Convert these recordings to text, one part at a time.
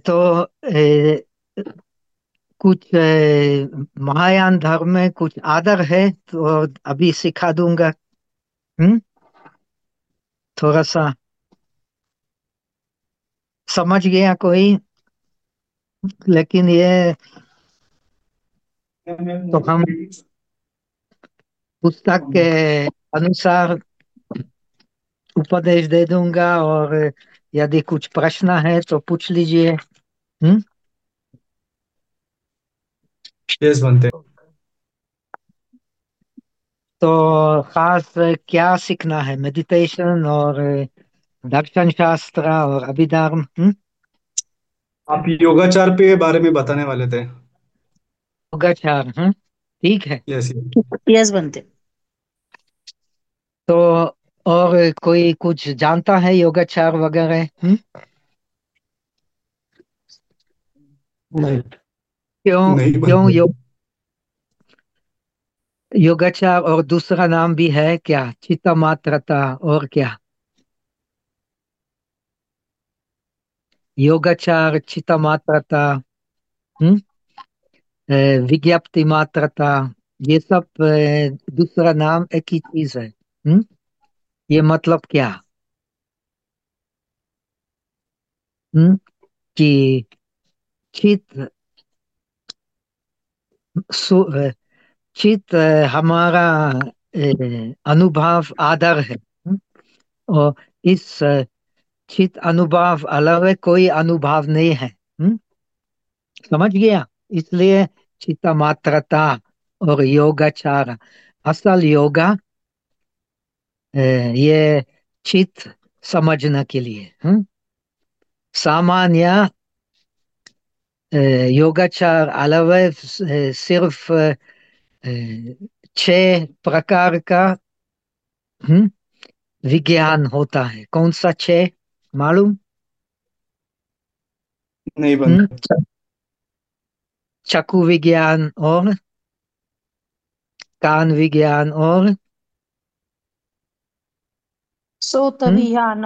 तो ए, कुछ महायान धर्म में कुछ आदर है तो अभी सिखा दूँगा हम्म थोड़ा सा समझ गया कोई लेकिन ये तो हम पुस्तक के अनुसार उपदेश दे दूँगा और यदि कुछ प्रश्न है तो पूछ लीजिए। हम्म? यस बनते तो खास क्या सीखना है? मेडिटेशन और दर्शन शास्त्र और अभिधर्म? हम्म? आप योगाचार पे बारे में बताने वाले थे। योगाचार हम्म? ठीक है। यस यस बनते तो और कोई कुछ जानता है योगाचार वगैरह? हम्म नहीं। क्यों नहीं क्यों योग योगाचार और दूसरा नाम भी है क्या? चित्त मात्रता और क्या? योगाचार चित्त मात्रता हम्म विज्ञप्ति मात्रता ये सब दूसरा नाम एक ही चीज़ है। हम्म ये मतलब क्या? हम्म कि चित्त अ, हमारा अनुभव आधार है। हम्म? और इस चित्त अनुभव अलावे कोई अनुभव नहीं है। हम्म समझ गया? इसलिए चित्त मात्रता और योगाचार असल योगा ये चित्त समझने के लिए हम्म? सामान्य योगाचार अलावा सिर्फ़ छह प्रकार का हम्म? विज्ञान होता है। कौन सा छह? मालूम? नहीं हम्म? बनते च- चक्षु विज्ञान और कान विज्ञान और सोत हम्म विहान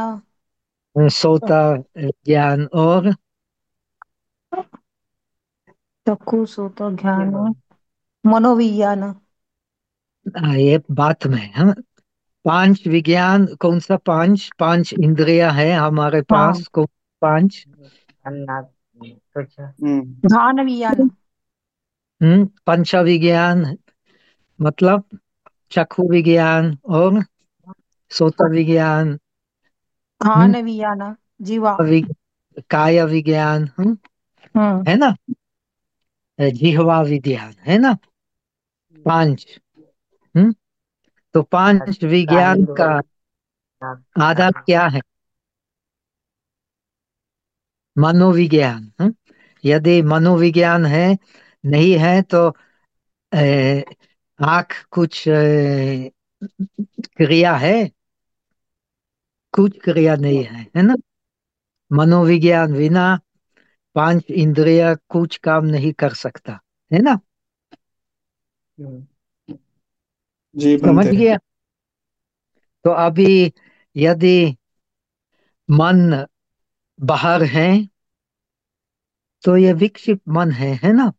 सोता विज्ञान और चक्षु सोत ज्ञान मनोविज्ञान हाँ, ये बात में हम पाँच विज्ञान कौन सा पाँच पाँच इंद्रिया है हमारे हाँ पास कौन पाँच हम्म घान विज्ञान हम्म पंच विज्ञान मतलब चक्षु विज्ञान और सोता विज्ञान विज्ञान जीवा काय विज्ञान है ना जिहवा विज्ञान है ना पाँच हम्म तो पाँच विज्ञान का आधार क्या है मनोविज्ञान हम्म? यदि मनोविज्ञान है नहीं है तो आँख कुछ क्रिया है कुछ क्रिया नहीं है है ना? मनोविज्ञान बिना पाँच इंद्रिया कुछ काम नहीं कर सकता है ना? जी समझ गया? तो अभी यदि मन बाहर है तो ये विक्षिप्त मन है है ना?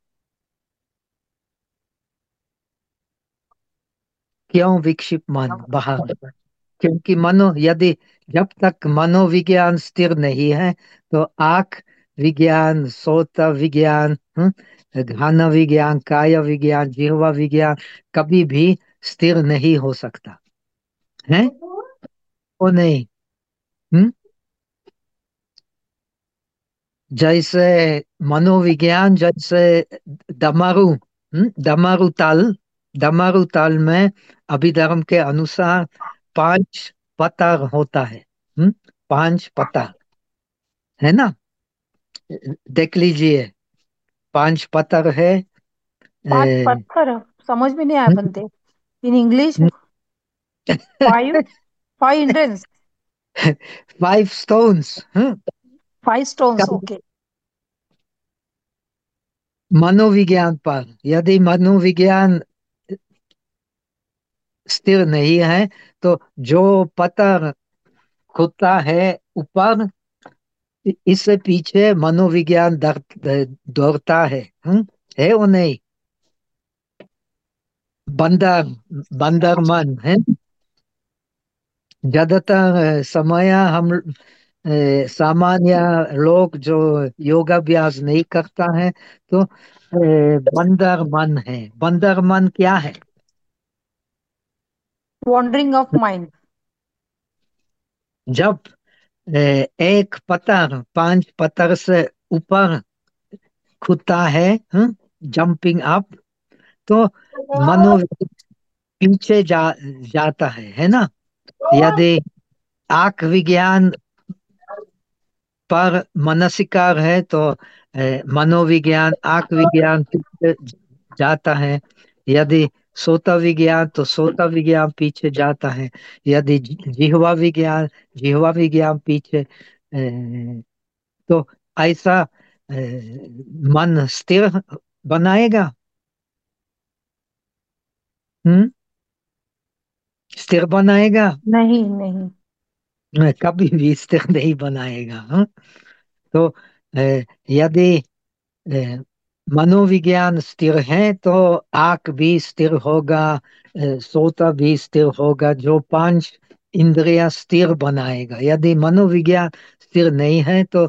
क्यों विक्षिप्त मन बाहर? क्योंकि मनो यदि जब तक मनोविज्ञान स्थिर नहीं है तो आँख विज्ञान सोत विज्ञान हम्म, घ्राण विज्ञान काय विज्ञान जिह्वा विज्ञान कभी भी स्थिर नहीं हो सकता। है? वो नहीं। हम्म? जैसे मनोविज्ञान जैसे दमारू हम्म दमारू ताल दमारू ताल में अभिधर्म के अनुसार पाँच पता होता है हम्म? पाँच पता है ना? देख लीजिए पाँच पत्थर है पाँच ए, पत्थर? समझ में नहीं आया बनते in English five five endurance five stones five stones okay मनोविज्ञान पर। यदि मनोविज्ञान स्थिर नहीं है तो जो पत्थर खुदता है ऊपर इससे पीछे मनोविज्ञान दौड़ता है हम्म है वो नहीं? बंदर बंदर मन है? ज़्यादातर समय हम सामान्य लोग जो योगाभ्यास नहीं करता है तो बंदर मन है। बंदर मन क्या है? वॉन्डरिंग ऑफ़ माइंड जब एक पत्थर, पाँच पत्थर से ऊपर खुदता है जंपिंग अप तो मनो पीछे जा, जाता है है ना? यदि आँख विज्ञान पर मनसिकार है तो मनोविज्ञान, आँख विज्ञान जाता है। यदि सोता विज्ञान तो सोता विज्ञान पीछे जाता है। यदि जिहवा विज्ञान जिहवा विज्ञान पीछे तो ऐसा मन स्थिर बनाएगा? हम्म स्थिर बनाएगा? नहीं नहीं। कभी भी स्थिर नहीं बनाएगा हा? तो यदि मनोविज्ञान स्थिर है तो आँख भी स्थिर होगा सोता भी स्थिर होगा, जो पाँच इंद्रिया स्थिर बनाएगा। यदि मनोविज्ञान स्थिर नहीं है तो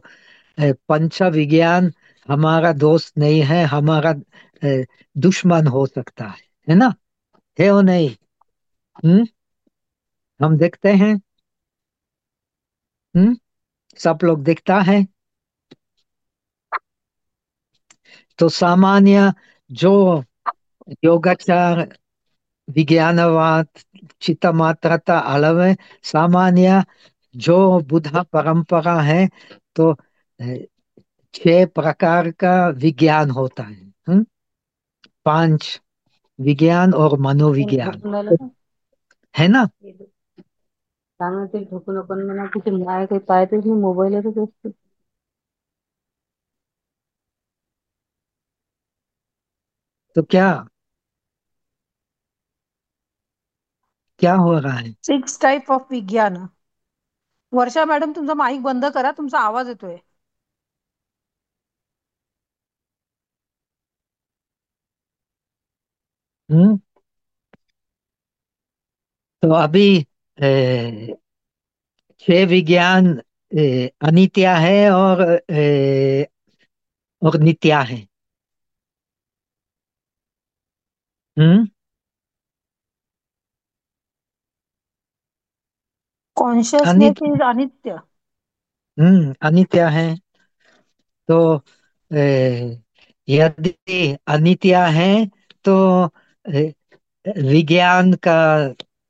पंच विज्ञान हमारा दोस्त नहीं है, हमारा दुश्मन हो सकता है है ना? है वो नहीं? हम्म हम देखते हैं। हम्म सब लोग दिखता है? तो सामान्य जो योगाचार विज्ञानवाद चित्त मात्रता अलव है सामान्य जो बुद्धा परंपरा है तो छह प्रकार का विज्ञान होता है? पाँच विज्ञान और मनोविज्ञान है ना मोबाईल येतच असते तो क्या? क्या हो रहा है? सिक्स टाइप ऑफ़ विज्ञान. वर्षा मॅडम तुमचा माईक बंद करा तुमचा आवाज़ येतोय. हम्म? तो अभी छह विज्ञान अनित्या है और ए, और नित्या है। हम्म कॉन्शियसनेस इज़ अनित्य हम्म अनित्य है। तो यदि अनित्य है तो विज्ञान का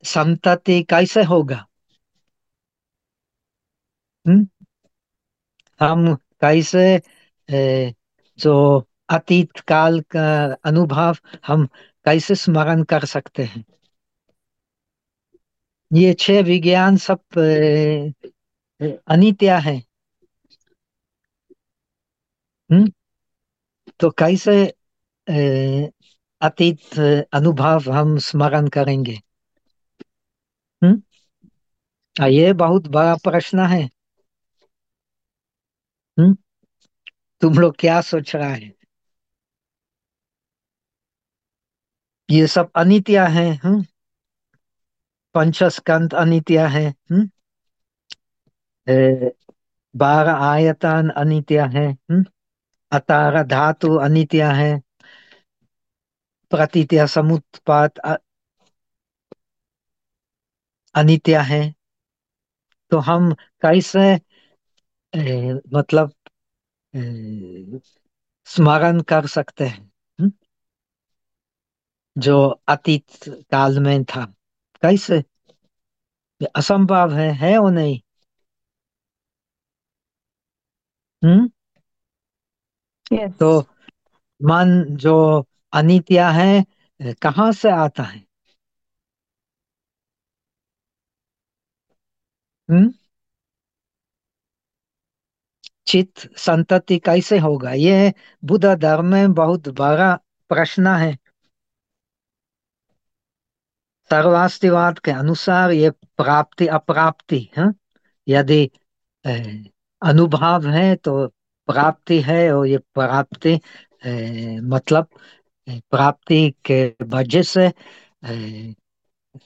संतति कैसे होगा? हम्म हम कैसे जो अतीत काल का अनुभव हम कैसे स्मरण कर सकते हैं? ये छह विज्ञान सब अनित्य है। हम्म? तो कैसे अतीत अनुभव हम स्मरण करेंगे? हम्म? ये बहुत बड़ा प्रश्न है। हम्म? तुम लोग क्या सोच रहा है? ये सब अनित्य है हम्म? पंचस्कंद अनित्य है हम्म? बारह आयतन अनित्य है हम्म? अतारा धातु अनित्य है, प्रतीत्य समुत्पात अनित्य है। तो हम कैसे मतलब स्मरण कर सकते हैं हुँ? जो अतीत काल में था। कैसे? असंभव है है वो नहीं? हम्म? Yes. तो मन जो अनित्य है कहाँ से आता है? हम्म? चित संतति कैसे होगा? ये बुद्ध धर्म में बहुत बड़ा प्रश्न है। सर्वास्तिवाद के अनुसार ये प्राप्ति अप्राप्ति है यदि अनुभाव है तो प्राप्ति है और ये प्राप्ति मतलब प्राप्ति के वजह से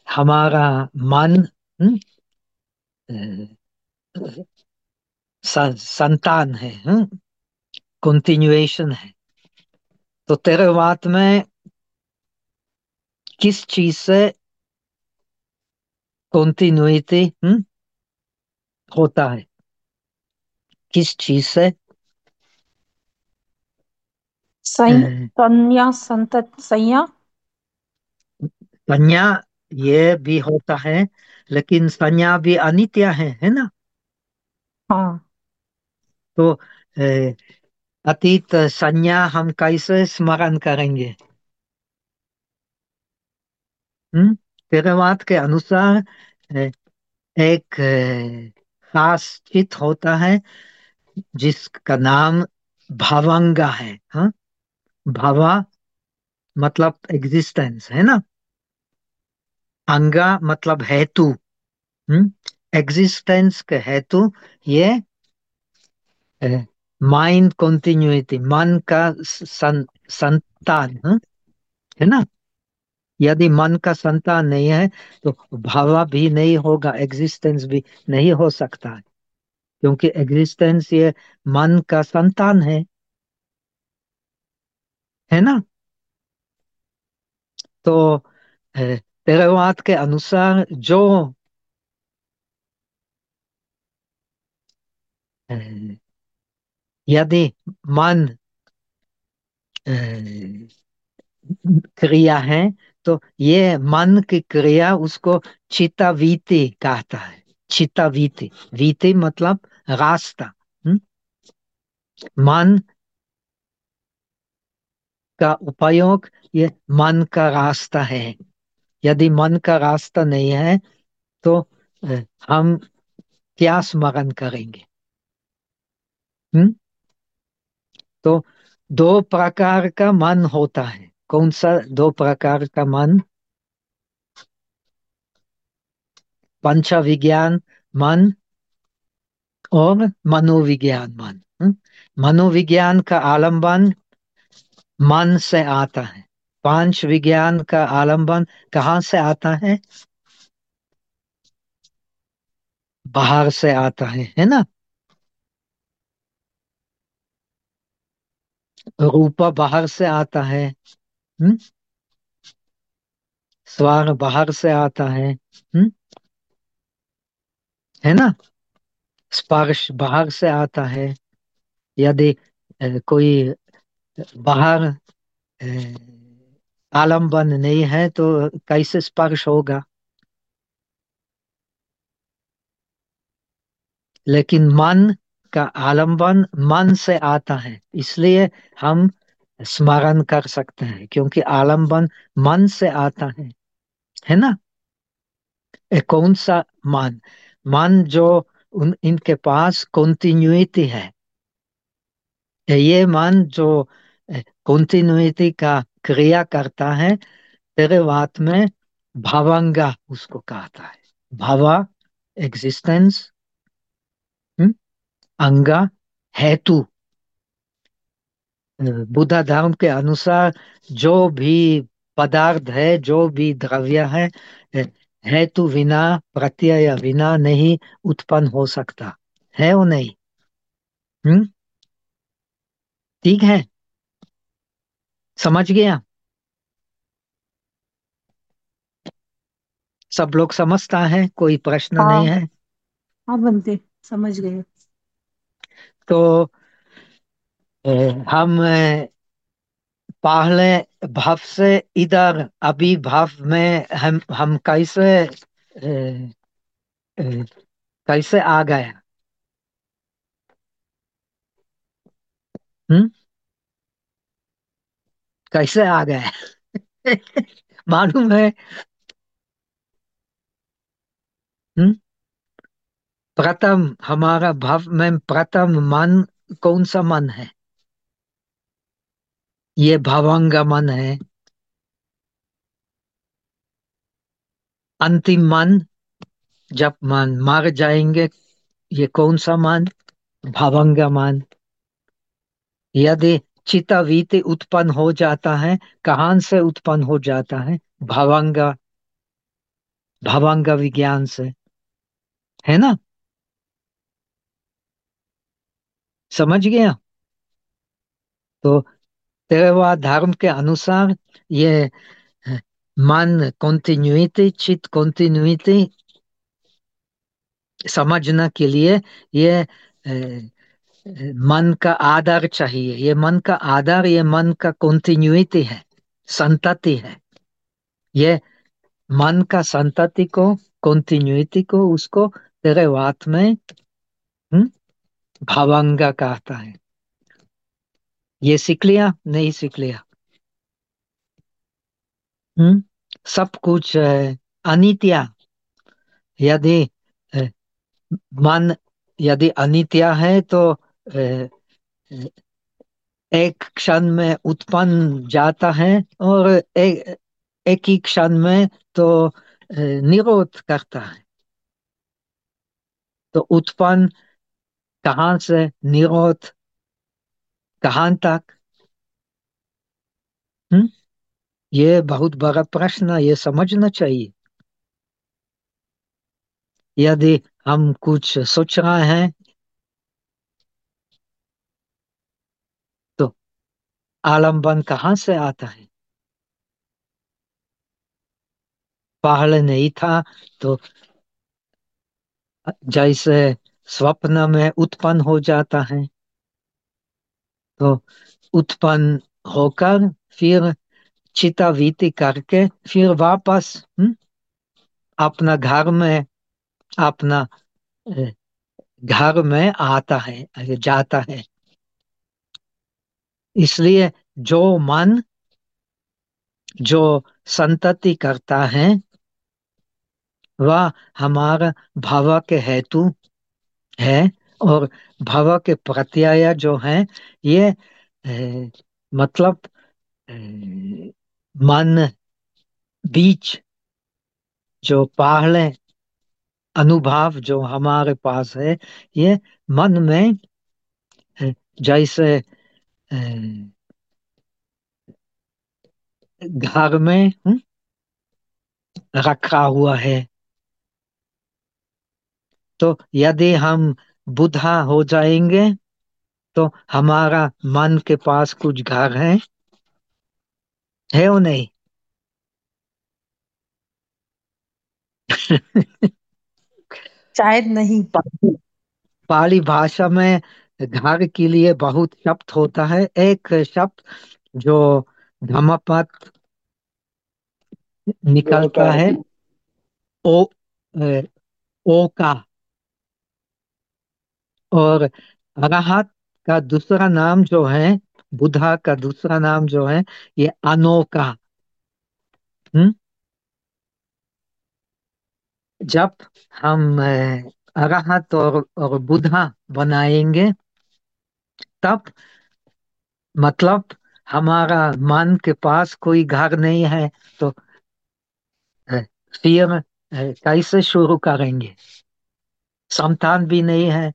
हमारा मन संतान है कंटिन्यूएशन है तो तेरे बात में किस चीज़ से कंटिन्यूटी होता है किस चीज़ से सं, संज्ञा संतत संज्ञा संज्ञा ये भी होता है लेकिन संज्ञा भी अनित्य है है ना हाँ तो अ, अतीत संज्ञा हम कैसे स्मरण करेंगे हम्म तेरे के अनुसार एक खास चित होता है जिसका नाम भावांगा है हाँ? भावा मतलब एग्जिस्टेंस है ना? अंगा मतलब हेतु हम्म? एग्जिस्टेंस के हेतु ये माइंड कंटिन्यूटी मन का सं, संतान हाँ? है ना? यदि मन का संतान नहीं है तो भावा भी नहीं होगा एग्जिस्टेंस भी नहीं हो सकता है। क्योंकि एग्जिस्टेंस ये मन का संतान है। है ना? तो तेरे बात के अनुसार जो यदि मन क्रिया है तो ये मन की क्रिया उसको चितावीति कहता है। चितावीति वीति। मतलब रास्ता। हम्म? मन का उपयोग ये मन का रास्ता है। यदि मन का रास्ता नहीं है तो हम क्या स्मरण करेंगे? हम्म? तो दो प्रकार का मन होता है। कौन सा दो प्रकार का मन? पंच विज्ञान मन और मनोविज्ञान मन। हम्म? मनोविज्ञान का आलंबन मन से आता है। पाँच विज्ञान का आलंबन कहाँ से आता है? बाहर से आता है है ना? रूपा बाहर से आता है। हम्म? स्वर बाहर से आता है हम्म? है ना? स्पर्श बाहर से आता है, यदि कोई बाहर आलंबन नहीं है तो कैसे स्पर्श होगा? लेकिन मन का आलंबन मन से आता है, इसलिए हम स्मरण कर सकते हैं क्योंकि आलंबन मन से आता है। है ना? ए, कौन सा मन? मन जो उन इनके पास कॉन्टिन्यूटी है। ये मन जो कॉन्टिन्यूटी का क्रिया करता है तेरे बात में भावांगा उसको कहता है। भावा एग्जिस्टेंस अंगा हेतु। बुद्ध धर्म के अनुसार जो भी पदार्थ है जो भी द्रव्य है हेतु बिना प्रत्यय बिना नहीं उत्पन्न हो सकता। है वो नहीं? हम्म? ठीक है। समझ गया? सब लोग समझता है? कोई प्रश्न नहीं हाँ है? हाँ बनते। समझ गए। तो हम पहले भाव से इधर, अभी भाव में हम हम कैसे कैसे आ गया हम्म? कैसे आ गया मालूम है? हम्म? प्रथम, हमारा भाव में प्रथम मन कौन सा मन है? ये भवंग मन है। अंतिम मन, जब मन मार जाएँगे, ये कौन सा मन? भावंगमान यदि चितावीति उत्पन्न हो जाता है, कहाँ से उत्पन्न हो जाता है? भवंग भवंग विज्ञान से। है ना? समझ गया? तो तेरवा धर्म के अनुसार ये मन कॉन्टिन्यूटी चित कॉन्टिन्यूटी समझना के लिए ये मन का आधार चाहिए। ये मन का आधार ये मन का कॉन्टिन्यूटी है संतति है। ये मन का संतति को कॉन्टिन्यूटी को उसको तेरे बात में हम्म, भावंगा कहता है। ये सीख लिया, नहीं सीख लिया? हम्म सब कुछ अनित्या। यदि मन यदि अनित्य है तो एक क्षण में उत्पन्न जाता है और एक एक ही क्षण में तो निरोध करता है। तो उत्पन्न कहाँ से? निरोध कहाँ तक हम्म? ये बहुत बड़ा प्रश्न ये समझना चाहिए। यदि हम कुछ सोच रहे हैं तो आलंबन कहाँ से आता है? पहले नहीं था तो जैसे स्वप्न में उत्पन्न हो जाता है। तो उत्पन्न होकर फिर चितावीति करके फिर वापस हुँ? अपना घर में अपना घर में आता है जाता है इसलिए जो मन जो संतति करता है वह हमारा भाव के हेतु है और भाव के प्रत्यय जो है ये ए, मतलब ए, मन बीच जो पहले अनुभव जो हमारे पास है ये मन में जैसे घर में रखा हुआ है। तो यदि हम बुधा हो जाएँगे तो हमारा मन के पास कुछ घर है। है वो नहीं? शायद नहीं। पाली भाषा में घर के लिए बहुत शब्द होता है। एक शब्द जो धमपत निकलता है ओ ओ का और अरहत का दूसरा नाम जो है बुधा का दूसरा नाम जो है ये अनोखा। हम्म? जब हम अरहत और, और बुधा बनाएँगे तब मतलब हमारा मन के पास कोई घर नहीं है तो फिर कैसे शुरू करेंगे? संतान भी नहीं है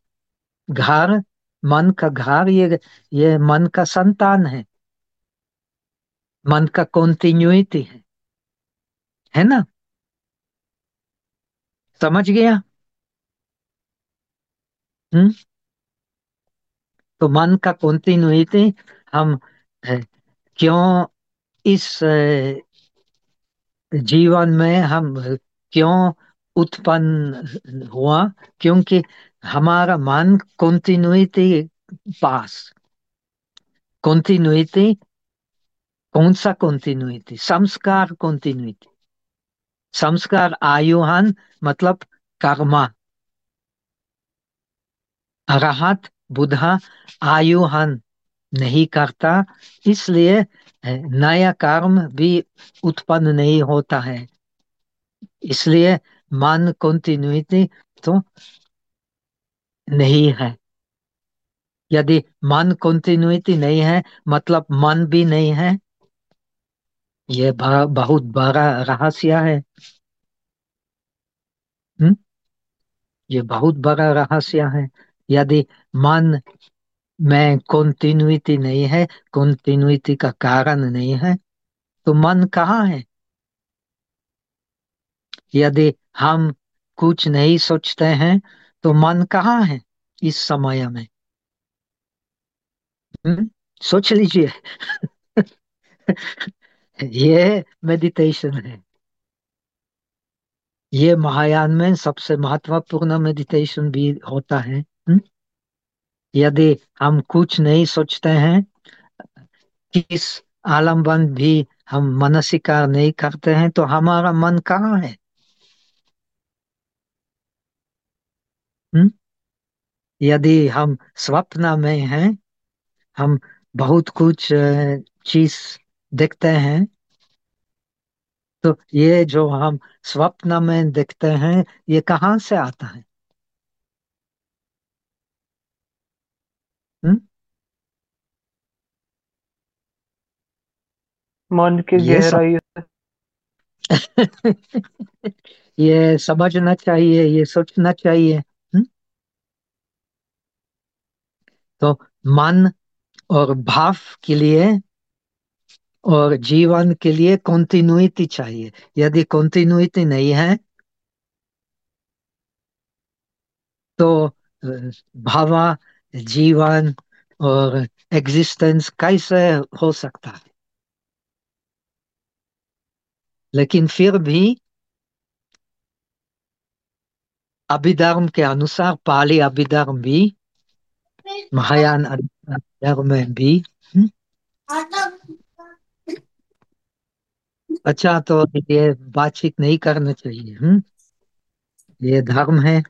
घर, मन का घर, ये ये मन का संतान है। मन का कॉन्टिन्यूटी है। है ना? समझ गया? हम्म? तो मन का कॉन्टिन्यूटी हम क्यों इस जीवन में हम, क्यों उत्पन्न हुआ? क्योंकि हमारा मन कॉन्टिन्यूटी पास। कॉन्टिन्यूटी कौन सा कॉन्टिन्यूटी संस्कार कॉन्टिन्यूटी संस्कार आयुहान मतलब कर्मा। अरहत बुधा आयुहान नहीं करता, इसलिए नया कर्म भी उत्पन्न नहीं होता है। इसलिए मन कॉन्टिन्यूटी तो नहीं है। यदि मन कॉन्टिन्यूटी नहीं है मतलब मन भी नहीं है, ये बहुत बड़ा रहस्य है। हुँ? ये बहुत बड़ा रहस्य है। यदि मन में कॉन्टिन्यूटी नहीं है कॉन्टिन्यूटी का कारण नहीं है तो मन कहाँ है? यदि हम कुछ नहीं सोचते हैं तो मन कहाँ है इस समय में हुँ? सोच लीजिए ये मेडिटेशन है ये महायान में सबसे महत्वपूर्ण मेडिटेशन भी होता है हुँ? यदि हम कुछ नहीं सोचते हैं, किस आलंबन भी हम मन स्वीकार नहीं करते हैं तो हमारा मन कहाँ है हुँ? यदि हम स्वप्न में हैं हम बहुत कुछ चीज़ देखते हैं तो ये जो हम स्वप्न में देखते हैं ये कहाँ से आता है हुँ? मन के ये गहराई ये समझना चाहिए ये सोचना चाहिए हुँ? तो मन और भाव के लिए और जीवन के लिए कॉन्टिन्यूटी चाहिए। यदि कॉन्टिन्यूटी नहीं है तो भावा, जीवन और एग्जिस्टेंस कैसे हो सकता है? लेकिन फिर भी अभिधर्म के अनुसार, पाली अभिधर्म भी महायान धर्म में भी हुँ? अच्छा तो ये बातचीत नहीं करना चाहिए हुँ? ये धर्म है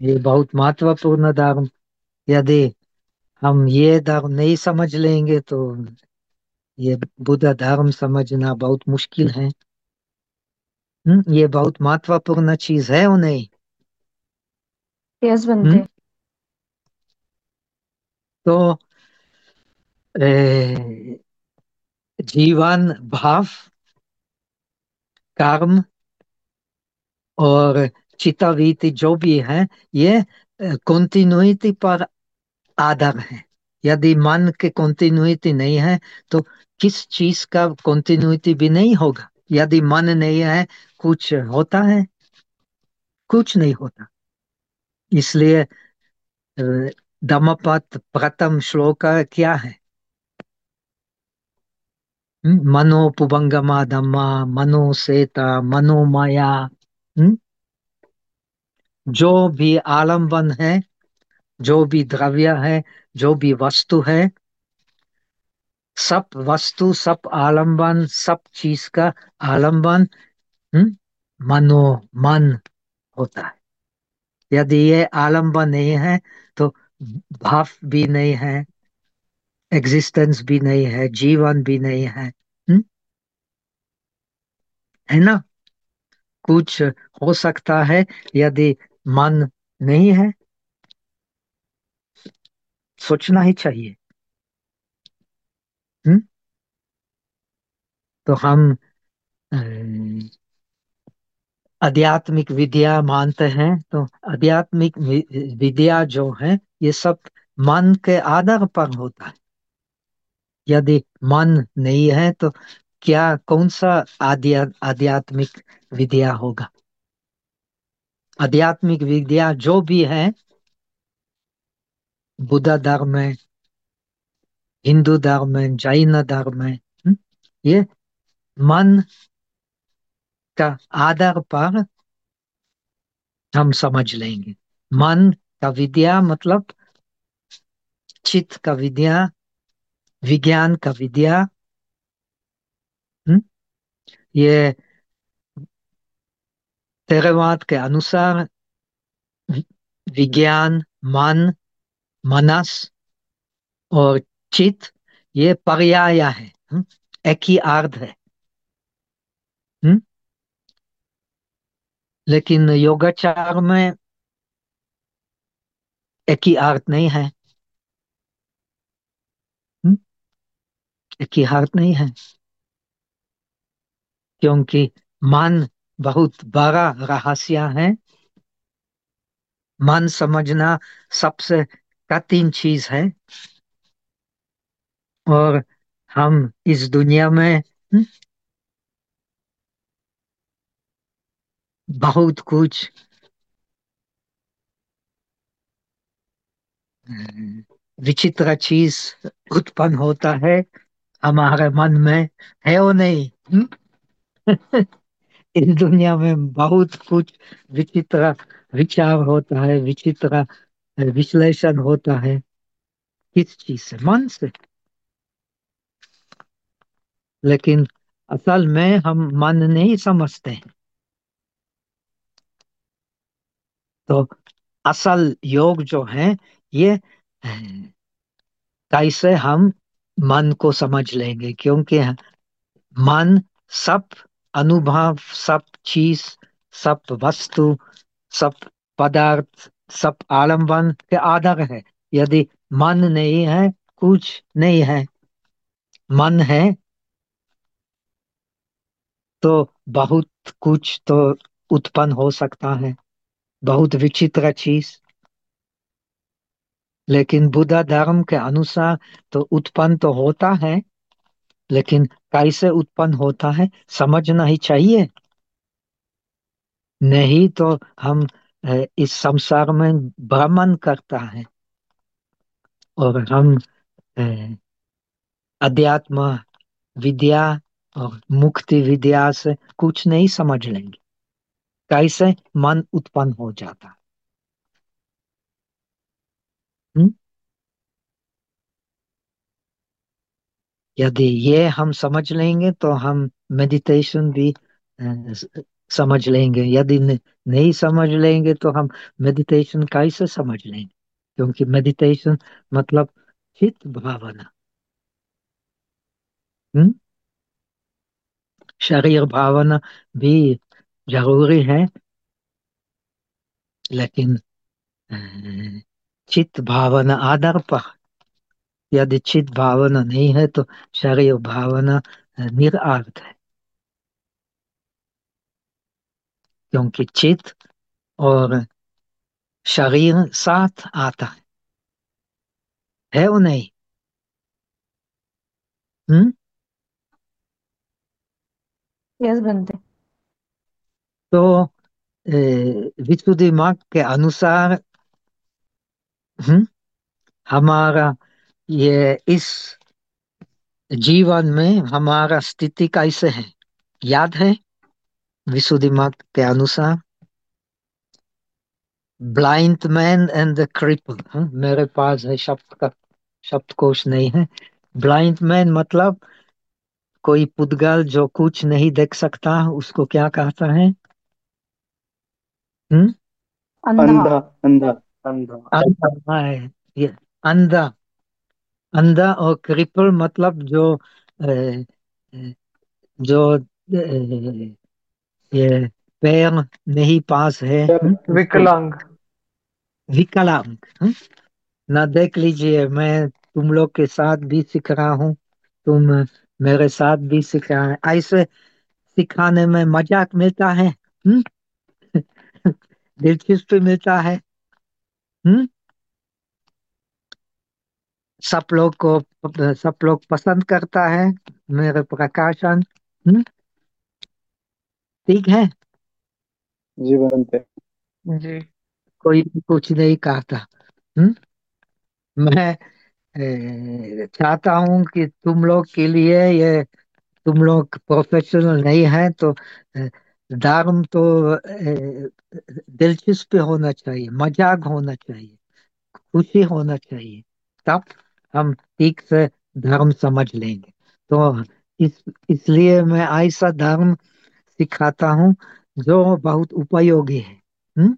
ये बहुत महत्वपूर्ण धर्म यदि हम ये धर्म नहीं समझ लेंगे तो ये बुद्ध धर्म समझना बहुत मुश्किल है? ये बहुत महत्वपूर्ण चीज़ है और नहीं यस? बनते तो ए, जीवन भाव कर्म और चितावीति जो भी है ये कॉन्टिन्यूटी पर आधार है। यदि मन के कॉन्टिन्यूटी नहीं है तो किस चीज़ का कॉन्टिन्यूटी भी नहीं होगा? यदि मन नहीं है कुछ होता है कुछ नहीं होता। इसलिए धम्मपद प्रथम श्लोक क्या है? मनो पुबंगमा धम्मा मनो सेता मनोमाया जो भी आलंबन है, जो भी द्रव्य है, जो भी वस्तु है, सब वस्तु, सब आलंबन, सब चीज़ का आलंबन मनो मन होता है। यदि ये आलंबन नहीं है तो भाव भी नहीं है एग्जिस्टेंस भी नहीं है, जीवन भी नहीं है हुँ? है ना कुछ हो सकता है यदि मन नहीं है, सोचना ही चाहिए हुँ? तो हम आध्यात्मिक विद्या मानते हैं तो आध्यात्मिक विद्या जो है, ये सब मन के आधार पर होता है। यदि मन नहीं है तो क्या कौन सा आध्यात्मिक विद्या होगा? आध्यात्मिक विद्या जो भी है, बुद्ध धर्म में हिंदू धर्म में जैन धर्म में ये मन का आधार पर हम समझ लेंगे मन का विद्या मतलब चित्त का विद्या, विज्ञान का विद्या ये तेरवाद के अनुसार विज्ञान, मन, मनस और चित्त, ये पर्याय है एक ही अर्थ है हुँ? लेकिन योगाचार में एक ही अर्थ नहीं है। हुँ? एक ही अर्थ नहीं है। क्योंकि मन बहुत बड़ा रहस्य है। मन समझना सबसे कठिन चीज़ है। और हम इस दुनिया में बहुत कुछ। विचित्र चीज़ उत्पन्न होता है, हमारे मन में, है वो नहीं? हम्म? इस दुनिया में बहुत कुछ विचित्र विचार होता है, विचित्र विश्लेषण होता है। किस चीज़ से? मन से। लेकिन असल में हम मन नहीं समझते। हैं तो असल योग जो है, ये कैसे हम मन को समझ लेंगे? क्योंकि मन सब अनुभव, सब चीज़, सब वस्तु, सब पदार्थ, सब आलंबन के आधार है। यदि मन नहीं है, कुछ नहीं है। मन है तो बहुत कुछ तो उत्पन्न हो सकता है। बहुत विचित्र चीज़। लेकिन बुद्ध धर्म के अनुसार तो उत्पन्न तो होता है, लेकिन कैसे उत्पन्न होता है समझना ही चाहिए। नहीं तो हम इस संसार में भ्रमण करता है और हम अध्यात्म विद्या और मुक्ति विद्या से कुछ नहीं समझ लेंगे। कैसे मन उत्पन्न हो जाता है हम्म? यदि ये हम समझ लेंगे तो हम मेडिटेशन भी समझ लेंगे यदि नहीं समझ लेंगे तो हम मेडिटेशन कैसे समझ लेंगे क्योंकि मेडिटेशन मतलब चित्त भावना हम्म? शरीर भावना भी ज़रूरी है, लेकिन चित्त भावना आधार पर। यदि चित्त भावना नहीं है तो शरीर भावना निरर्थ है। क्योंकि चित्त और शरीर साथ आता है। है वो नहीं? हम्म यस, बनते। तो विशुद्धि मार्ग के अनुसार हम्म हमारा ये इस जीवन में हमारा स्थिति कैसे है याद है विशुद्धि मार्ग के अनुसार blind man and the cripple मेरे पास है शब्द का शब्दकोश नहीं है ब्लाइंड मैन मतलब कोई पुद्गल जो कुछ नहीं देख सकता उसको क्या कहता है हम्म अंधा अंधा अंधा अंधा अंधा है ये अंधा अंधा और क्रिपल मतलब जो जो ये पैर नहीं पास है हम्म, विकलांग विकलांग हम्म? ना देख लीजिए मैं तुम लोग के साथ भी सीख रहा हूँ तुम मेरे साथ भी सीख रहा है ऐसे सिखाने में मज़ाक मिलता है हम्म दिलचस्पी मिलता है। हम्म? सब लोग को सब लोग पसंद करता है मेरे प्रकाशन। हम्म? ठीक है? जी बनते जी। कोई भी कुछ नहीं कहता। हम्म? मैं ए, चाहता हूँ कि तुम लोग के लिए ये तुम लोग प्रोफेशनल नहीं है तो ए, धर्म तो दिलचस्प होना चाहिए, मज़ाक होना चाहिए, खुशी होना चाहिए, तब हम ठीक से धर्म समझ लेंगे। तो इस, इसलिए मैं ऐसा धर्म सिखाता हूँ, जो बहुत उपयोगी है हम्म?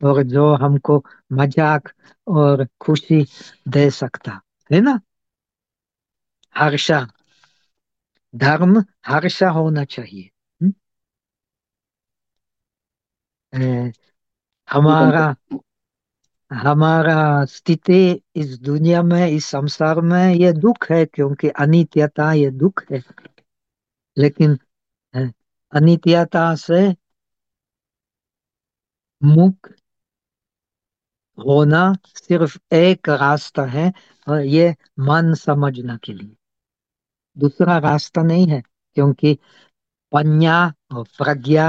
और जो हमको मज़ाक और खुशी दे सकता, है ना? हर्षा, धर्म हर्षा होना चाहिए। हमारा हमारा स्थिति इस दुनिया में इस संसार में ये दुख है क्योंकि अनित्यता ये दुख है लेकिन अ, अनित्यता से मुक्त होना सिर्फ़ एक रास्ता है और ये मन समझना के लिए दूसरा रास्ता नहीं है क्योंकि पन्या और प्रज्ञा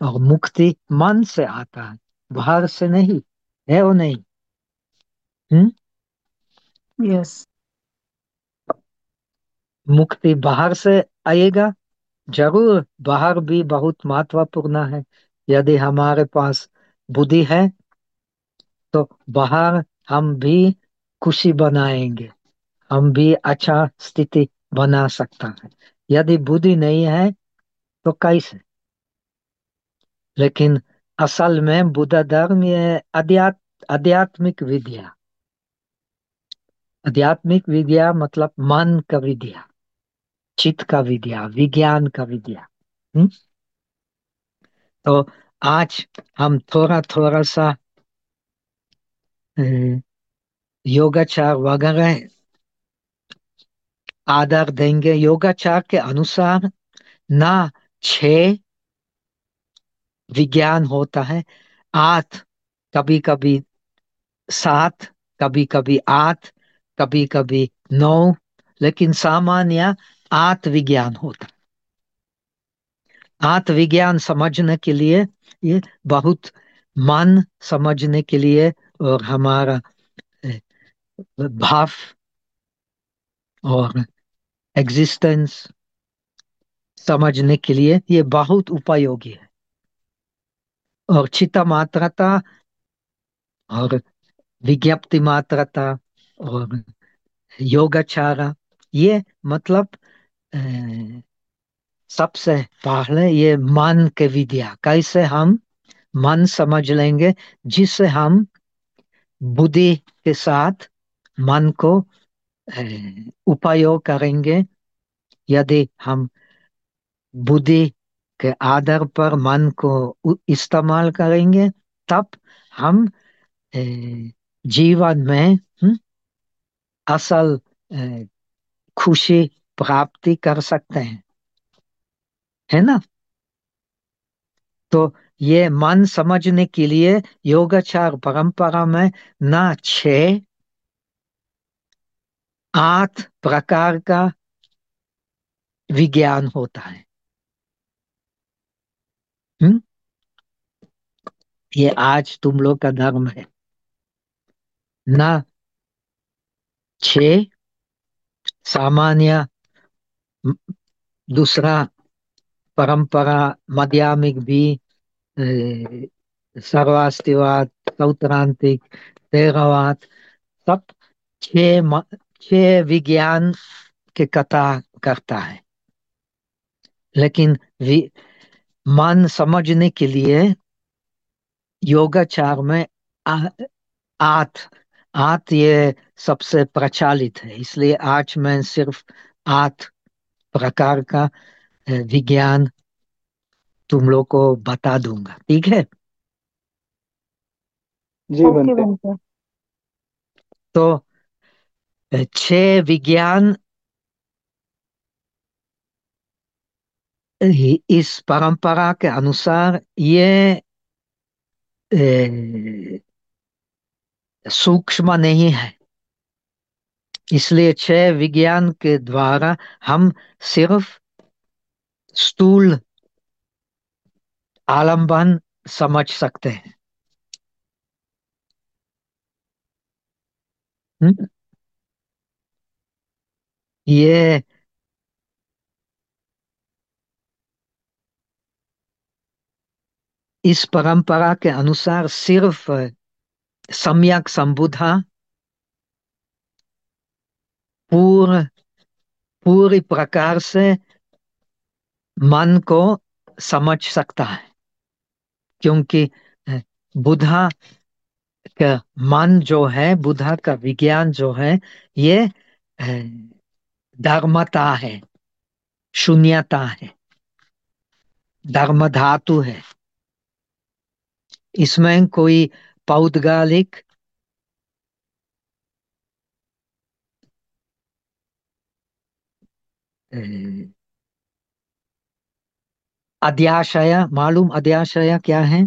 और मुक्ति मन से आता है बाहर से नहीं है वो नहीं। हम्म? यस मुक्ति बाहर से आएगा ज़रूर बाहर भी बहुत महत्वपूर्ण है। यदि हमारे पास बुद्धि है तो बाहर हम भी खुशी बनाएँगे हम भी अच्छा स्थिति बना सकता है। यदि बुद्धि नहीं है तो कैसे? लेकिन असल में बुद्ध धर्म ये अध्यात्म आध्यात्मिक विद्या। आध्यात्मिक विद्या मतलब मन का विद्या, चित्त का विद्या, विज्ञान का विद्या। हम्म? तो आज हम थोड़ा थोड़ा सा योगाचार वगैरह आधार देंगे। योगाचार के अनुसार ना छह विज्ञान होता है। आठ कभी कभी सात कभी कभी आठ कभी कभी नौ, लेकिन सामान्य आठ विज्ञान होता है। आठ विज्ञान समझने के लिए ये बहुत मन समझने के लिए और हमारा भाव और एग्जिस्टेंस समझने के लिए ये बहुत उपयोगी है। और चित्त मात्रता और विज्ञप्ति मात्रता और योगाचारा, ये मतलब सबसे पहले ये मन के विद्या, कैसे हम मन समझ लेंगे, जिससे हम बुद्धि के साथ मन को उपयोग करेंगे। यदि हम बुद्धि के आधार पर मन को इस्तेमाल करेंगे तब हम जीवन में हम्म, असल खुशी प्राप्ति कर सकते हैं। है ना? तो ये मन समझने के लिए योगाचार परंपरा में ना छह आठ प्रकार का विज्ञान होता है। हम्म? ये आज तुम लोग का धर्म है। ना छह, सामान्य दूसरा परंपरा, माध्यमिक भी सर्वास्तिवाद सौत्रांतिक तेरहवाद, सब छह विज्ञान के कथा करता है। लेकिन मन समझने के लिए योगाचार में आठ आठ ये सबसे प्रचलित है। इसलिए आज मैं सिर्फ़ आठ प्रकार का विज्ञान तुम लोग को बता दूँगा। ठीक है? जी बनते। बनते। तो छह विज्ञान इस परंपरा के अनुसार ये सूक्ष्म नहीं है इसलिए छह विज्ञान के द्वारा हम सिर्फ़ स्थूल आलंबन समझ सकते हैं? ये इस परंपरा के अनुसार सिर्फ़ सम्यक संबुद्धा पूर्ण पूरी प्रकार से मन को समझ सकता है। क्योंकि बुधा का मन जो है बुधा का विज्ञान जो है, ये धर्मता है, शून्यता है धर्म धातु है। इसमें कोई पौद्गलिक अध्याशय, मालूम अध्याशय क्या है?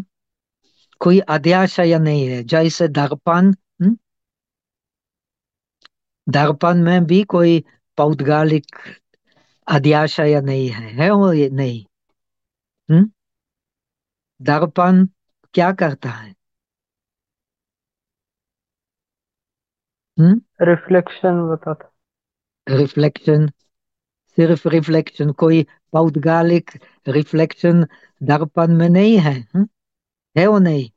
कोई अध्याशय नहीं है, जैसे दर्पण हम्म? दर्पण में भी कोई पौद्गलिक अध्याशय नहीं है है वो नहीं हम्म? दर्पण क्या करता है? हम्म? रिफ्लेक्शन बताता रिफ्लेक्शन सिर्फ़ रिफ्लेक्शन कोई पौद्गलिक रिफ्लेक्शन दर्पण में नहीं है हम्म? है वो नहीं।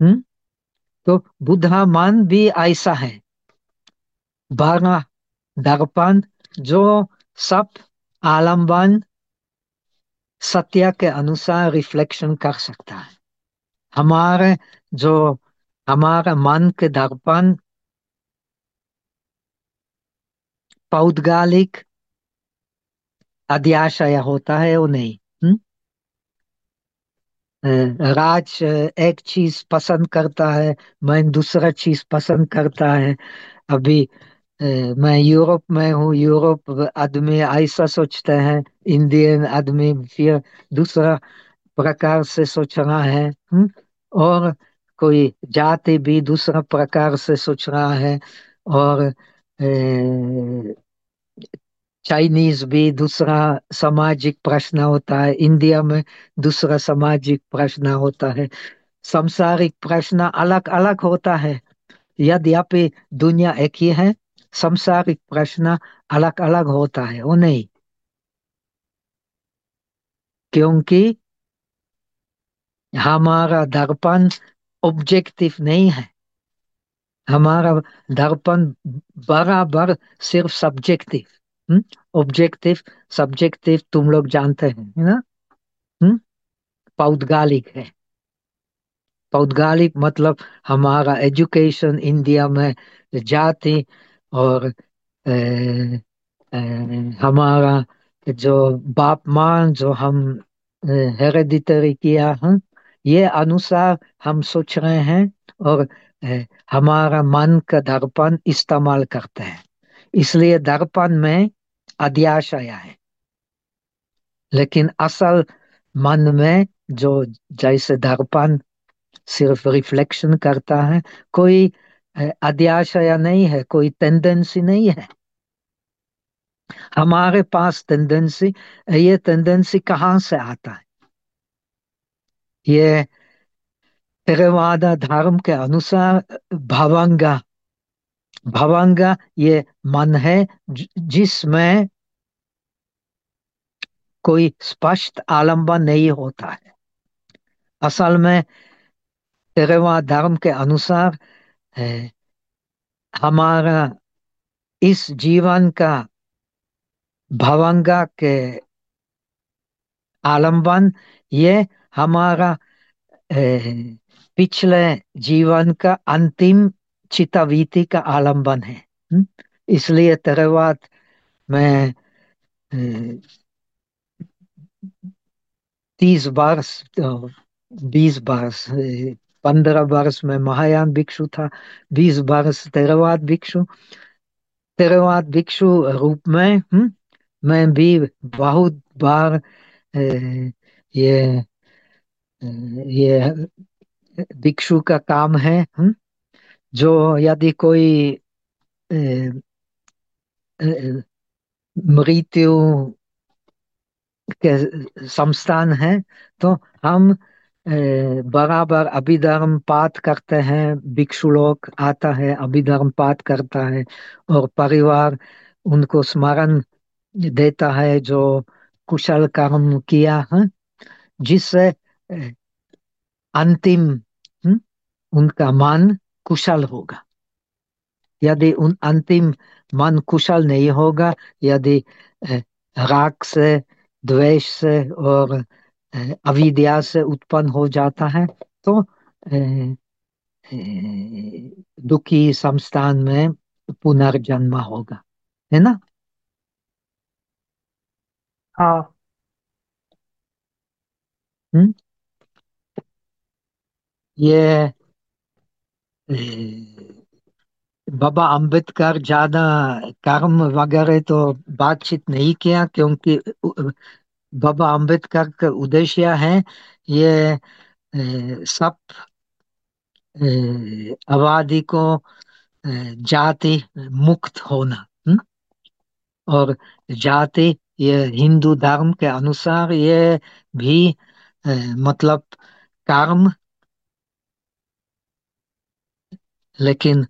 हम्म? तो बुद्धा मान भी ऐसा है। बारह दर्पण जो सब आलंबन सत्य के अनुसार रिफ्लेक्शन कर सकता है हमारे जो हमारा मन के दर्पण पौद्गलिक अध्याशय होता है वो नहीं? राज एक चीज़ पसंद करता है मैं दूसरा चीज़ पसंद करता है अभी मैं यूरोप में हूँ, यूरोप आदमी ऐसा सोचते हैं, इंडियन आदमी फिर दूसरा प्रकार से सोच रहा है हुँ? और कोई जाति भी दूसरा प्रकार से सोच रहा है, और चाइनीज़ भी दूसरा सामाजिक प्रश्न होता है, इंडिया में दूसरा सामाजिक प्रश्न होता है, संसारिक प्रश्न अलग अलग होता है यद्यपि दुनिया एक ही है संसारिक प्रश्न अलग अलग होता है, वो नहीं। क्योंकि हमारा दर्पण ऑब्जेक्टिव नहीं है। हमारा दर्पण बराबर सिर्फ़ सब्जेक्टिव ऑब्जेक्टिव सब्जेक्टिव तुम लोग जानते हैं ना? पौद्गालिक है। पौद्गालिक मतलब हमारा एजुकेशन इंडिया में जाति और ए, ए, हमारा जो बाप माँ जो हम हेरेडिटरी किया है ये अनुसार हम सोच रहे हैं और ए, हमारा मन का दर्पण इस्तेमाल करते हैं। इसलिए दर्पण में अध्याशय है। लेकिन असल मन में जो जैसे दर्पण सिर्फ़ रिफ्लेक्शन करता है कोई अध्याशय नहीं है, कोई टेंडेंसी नहीं है। हमारे पास टेंडेंसी ये टेंडेंसी कहाँ से आता है? ये theravada धर्म के अनुसार भवंगा। भवंगा ये मन है जिसमें कोई स्पष्ट आलंबन नहीं होता है। असल में तेरवा धर्म के अनुसार है। हमारा इस जीवन का भवंगा के आलंबन ये हमारा पिछले जीवन का अंतिम चितावीति का आलंबन है। इसलिए तेरवाद में तीस बार बीस वर्ष पंद्रह वर्ष में महायान भिक्षु था, बीस वर्ष तेरवाद भिक्षु। तेरवाद भिक्षु रूप में हम्म मैं भी बहुत बार ये ये भिक्षु का काम है हम्म जो यदि कोई मृत्यु के संस्थान है तो हम बराबर अभिधर्म पाठ करते हैं, भिक्षु लोग आता है, अभिधर्म पाठ करता है और परिवार उनको स्मरण देता है जो कुशल कर्म किया है, जिससे अंतिम उनका मन कुशल होगा। यदि उन अंतिम मन कुशल नहीं होगा, यदि राग से, द्वेष से और अविद्या से उत्पन्न हो जाता है तो दुखी संस्थान में पुनर्जन्म होगा है ना? हाँ। हम्म ये बाबा अंबेडकर ज़्यादा कर्म वगैरह तो बातचीत नहीं किया क्योंकि बाबा अंबेडकर का उद्देश्य है, ये सब आबादी को जाति मुक्त होना? और जाति, ये हिंदू धर्म के अनुसार ये भी मतलब कर्म, लेकिन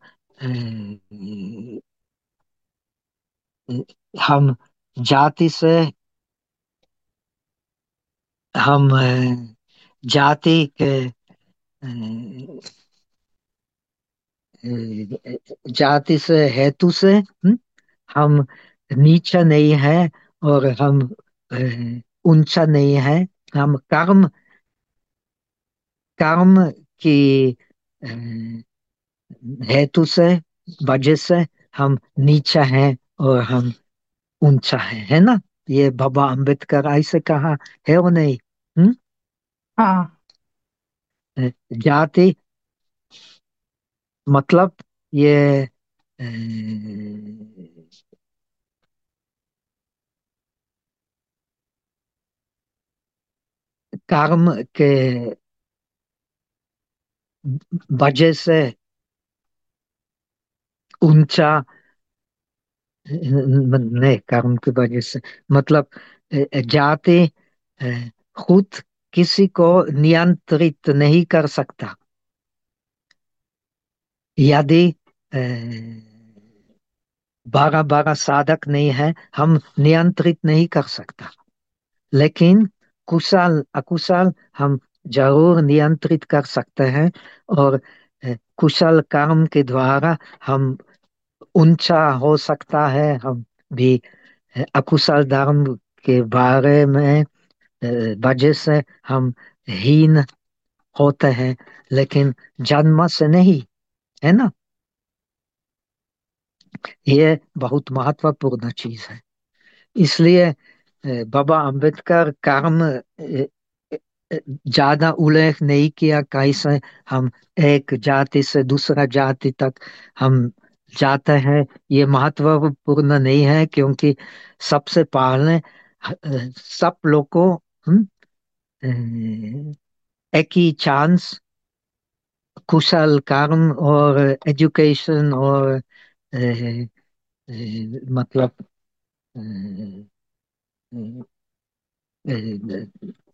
हम जाति से हम जाति के जाति से हेतु से हम्म, हम नीचा नहीं है और हम ऊँचा नहीं है। हम कर्म कर्म की हेतु से वजह से हम नीचा हैं और हम ऊँचा है है ना? ये बाबा अंबेडकर ऐसे कहा है वो नहीं? हम्म हाँ। जाति मतलब ये अ, कर्म के वजह से ऊँचा नहीं कर्म की वजह से मतलब अ, जाति खुद किसी को नियंत्रित नहीं कर सकता। यदि बारह बारह साधक नहीं है, हम नियंत्रित नहीं कर सकता। लेकिन कुशल, अकुशल हम ज़रूर नियंत्रित कर सकते हैं और कुशल कर्म के द्वारा हम ऊँचा हो सकता है। हम भी अकुशल धर्म के बारे में वजह से हम हीन होते हैं, लेकिन जन्म से नहीं, है ना? ये बहुत महत्वपूर्ण चीज़ है। इसलिए बाबा अंबेडकर कर्म ज़्यादा उल्लेख नहीं किया कैसे हम एक जाति से दूसरा जाति तक हम जाते हैं, ये महत्वपूर्ण नहीं है, क्योंकि सबसे पहले सब लोग एक ही चांस कुशल कर्म और एजुकेशन और अ, अ, मतलब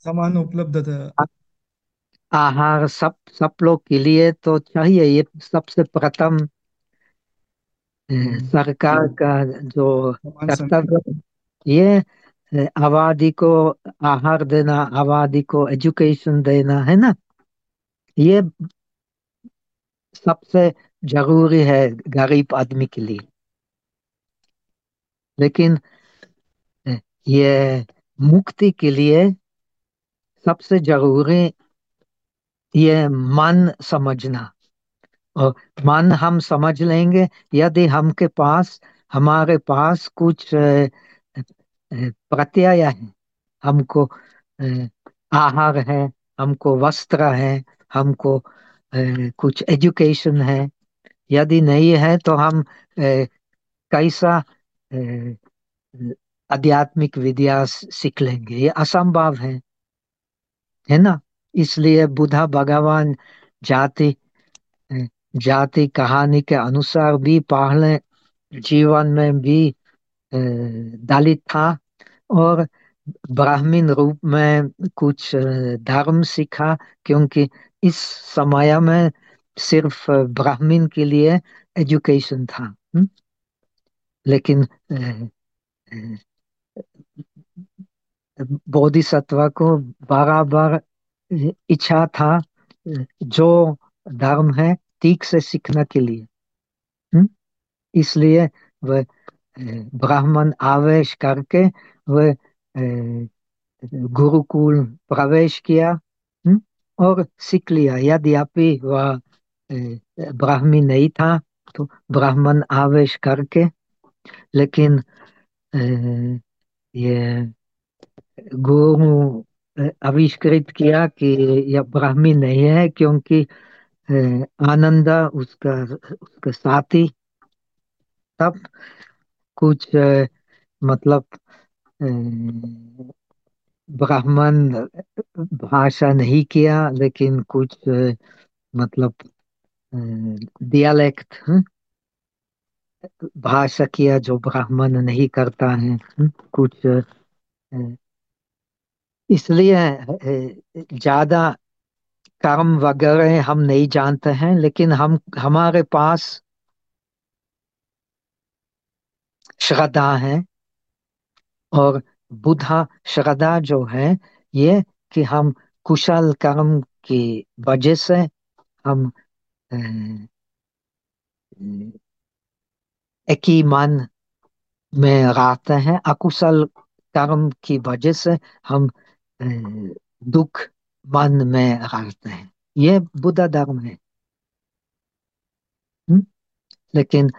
समान उपलब्धता। आहार सब सब लोग के लिए तो चाहिए ये सबसे प्रथम हम्म, सरकार का जो कर्तव्य ये आबादी को आहार देना आबादी को एजुकेशन देना है ना ये सबसे ज़रूरी है गरीब आदमी के लिए लेकिन ये मुक्ति के लिए सबसे ज़रूरी ये मन समझना और मन हम समझ लेंगे यदि हमके पास हमारे पास कुछ प्रत्यय है। हमको आहार है, हमको वस्त्र है, हमको कुछ एजुकेशन है। यदि नहीं है तो हम कैसा आध्यात्मिक विद्या सीख लेंगे? ये असंभव है। है ना? इसलिए बुधा भगवान जाति जाति कहानी के अनुसार भी पहले जीवन में भी दलित था। और ब्राह्मण रूप में कुछ धर्म सीखा क्योंकि इस समय में सिर्फ़ ब्राह्मण के लिए एजुकेशन था हम्म? लेकिन अ, बोधिसत्व को बराबर इच्छा था जो धर्म है ठीक से सीखने के लिए हम्म? इसलिए वह ब्राह्मण आवेश करके वह अ, गुरुकुल प्रवेश किया? और सीख लिया यद्यपि वह अ, ब्राह्मी नहीं था तो ब्राह्मण आवेश करके लेकिन ये गुरु आविष्कृत किया कि यह ब्राह्मी नहीं है क्योंकि आनंद उसका उसका साथी तब कुछ मतलब ब्राह्मण भाषा नहीं किया लेकिन कुछ मतलब डियालेक्ट भाषा किया जो ब्राह्मण नहीं करता है हम्म, कुछ इसलिए ज़्यादा कर्म वगैरह हम नहीं जानते हैं लेकिन हम हमारे पास श्रद्धा है। और बुधा श्रद्धा जो है, ये कि हम कुशल कर्म की वजह से हम एक ही मन में रहते हैं। अकुशल कर्म की वजह से हम दुख मन में रहते हैं। ये बुद्ध धर्म है। हम्म? लेकिन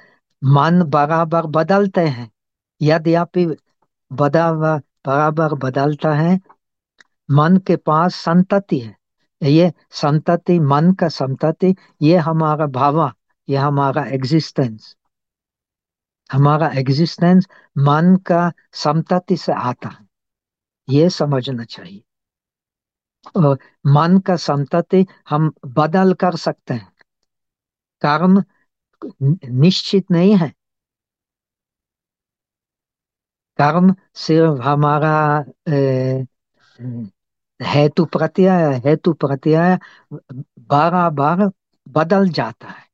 मन बराबर बदलते हैं। यद्यपि बराबर बराबर बदलता है। मन के पास संतति है। ये संतति, मन का संतति, ये हमारा भावा, ये हमारा एग्जिस्टेंस हमारा एग्जिस्टेंस मन का संतति से आता है। ये समझना चाहिए। और मन का संतति हम बदल कर सकते हैं। कर्म निश्चित नहीं है। कर्म सिर्फ़ हमारा हेतु प्रत्यय हेतु प्रत्यय बार बार बदल जाता है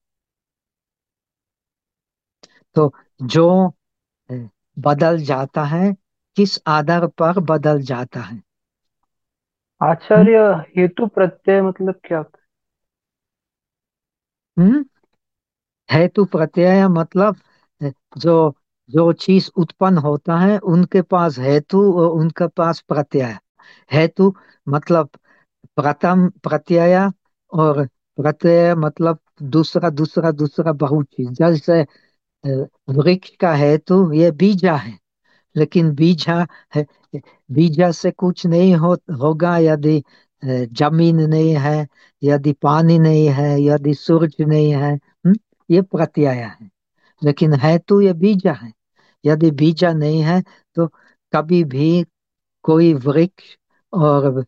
तो जो बदल जाता है किस आधार पर बदल जाता है? आचार्य हेतु प्रत्यय मतलब क्या? होता हम्म हेतु प्रत्यय मतलब जो जो चीज़ उत्पन्न होता है, उनके पास हेतु और उनके पास प्रत्यय। हेतु मतलब प्रथम प्रत्यय और प्रत्यय मतलब दूसरा दूसरा दूसरा बहुत चीज़ जैसे वृक्ष का हेतु ये बीजा है, लेकिन बीजा है, बीजा से कुछ नहीं हो, होगा यदि ज़मीन नहीं है, यदि पानी नहीं है, यदि सूरज नहीं है हुँ? ये प्रत्यय है। लेकिन हेतु ये बीजा है। यदि बीजा नहीं है तो कभी भी कोई वृक्ष और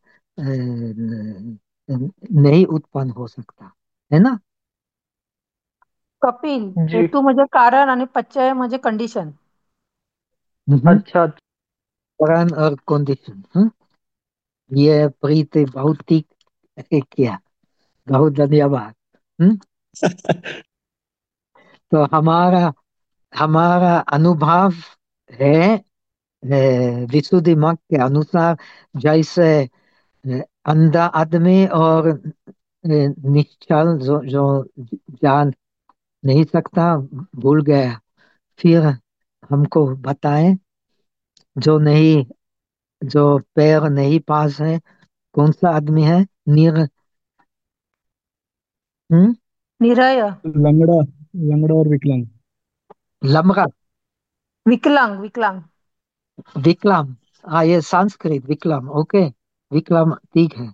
नहीं उत्पन्न हो सकता है ना? कपिल जी। हेतू म्हणजे कारण आणि पच्चय म्हणजे कंडिशन अच्छा। कारण और कंडीशन ये प्रीति भौतिक किया? बहुत धन्यवाद? तो हमारा हमारा अनुभव है विशुद्धि मत के अनुसार जैसे अंधा आदमी और निश्चल जो जो जान नहीं सकता, भूल गया। फिर हमको बताएँ, जो नहीं, जो पैर नहीं पास है, कौन सा आदमी है? निर हम्म? लंगड़ा लंगड़ा और विकलांग। लमगा विकलांग विकलांग विकलाम हाँ ये संस्कृत विकलाम ओके विकलाम ठीक है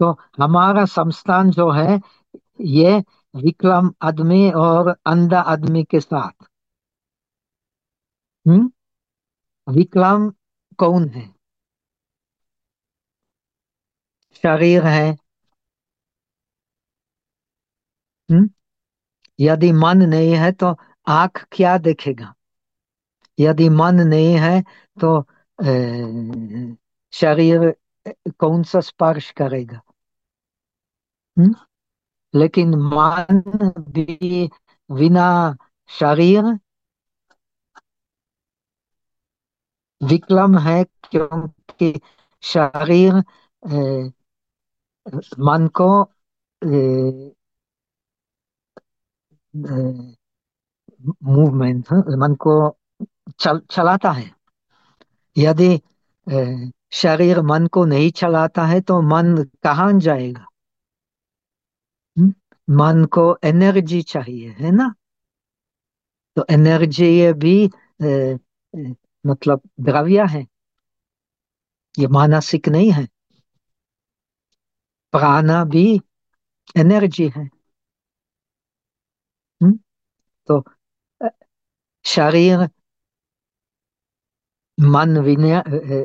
तो हमारा संस्थान जो है ये विकलाम आदमी और अंधा आदमी के साथ हम्म विकलाम कौन है शरीर है हम्म यदि मन नहीं है तो आँख क्या देखेगा? यदि मन नहीं है तो शरीर कौन सा स्पर्श करेगा? हम्म लेकिन मन भी बिना शरीर विकलम है, क्योंकि शरीर मन को मूवमेंट मन को चल, चलाता है। यदि शरीर मन को नहीं चलाता है तो मन कहाँ जाएगा? मन को एनर्जी चाहिए है ना? तो एनर्जी ये भी अ, अ, मतलब द्रव्य है। ये मानसिक नहीं है। प्राणा भी एनर्जी है। हम्म? तो शरीर मन विना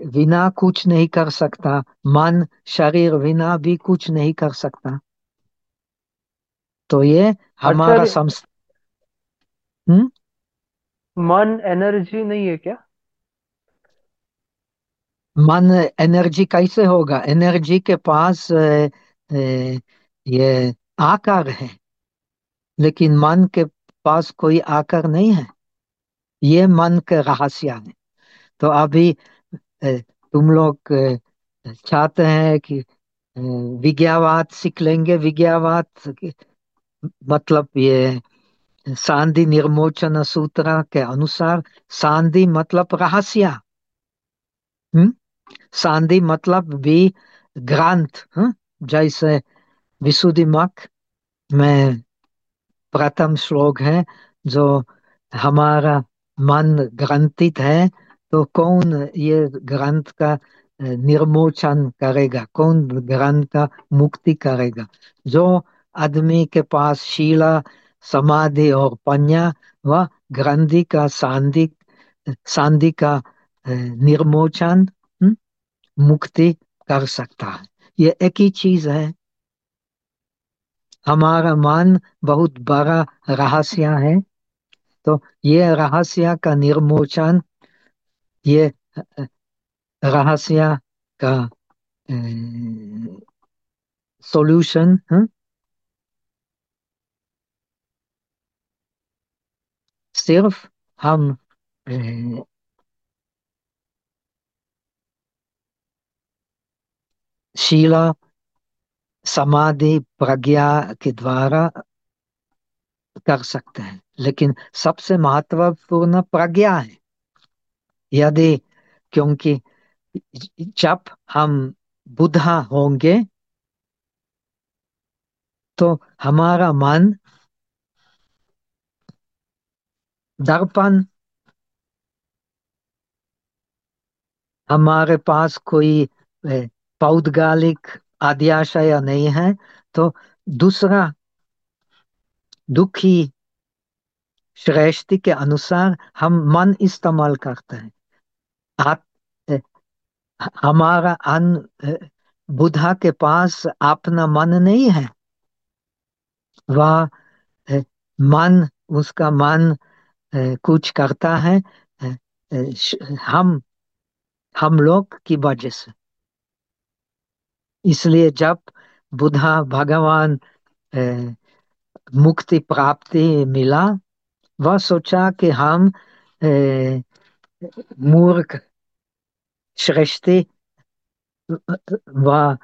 विना कुछ नहीं कर सकता। मन शरीर विना भी कुछ नहीं कर सकता। तो ये हमारा आचार्य संस हम्म? मन एनर्जी नहीं है क्या? मन एनर्जी कैसे होगा? एनर्जी के पास अ, अ, ये आकार है लेकिन मन के पास कोई आकार नहीं है। ये मन के रहस्य है। तो अभी तुम लोग चाहते हैं कि विज्ञावाद सीख लेंगे। विज्ञावाद मतलब ये सांधि निर्मोचन सूत्र के अनुसार सांधि मतलब रहस्य। सांधि मतलब भी ग्रंथ? जैसे विशुद्धि मक में प्रथम श्लोक है, जो हमारा मन ग्रंथित है तो कौन ये ग्रंथ का निर्मोचन करेगा? कौन ग्रंथ का मुक्ति करेगा? जो आदमी के पास शीला समाधि और पन्या वह ग्रंथि का सांधि सांधि का निर्मोचन हम्म, मुक्ति कर सकता है। ये एक ही चीज़ है। हमारा मन बहुत बड़ा रहस्य है। तो ये रहस्य का निर्मोचन, ये रहस्य का सॉल्यूशन सिर्फ़ हम शीला समाधि प्रज्ञा के द्वारा कर सकते हैं। लेकिन सबसे महत्वपूर्ण प्रज्ञा है। यदि क्योंकि जब हम बुद्धा होंगे तो हमारा मन दर्पण, हमारे पास कोई पौद्गलिक आद्याशय नहीं है तो दूसरा दुखी श्रेष्ठी के अनुसार हम मन इस्तेमाल करते हैं। आत, हमारा अन बुद्धा के पास अपना मन नहीं है वह मन उसका मन कुछ करता है हम हम लोग की वजह से। इसलिए जब बुधा भगवान मुक्ति प्राप्ति मिला। वह सोचा कि हम मूर्ख सृष्टि व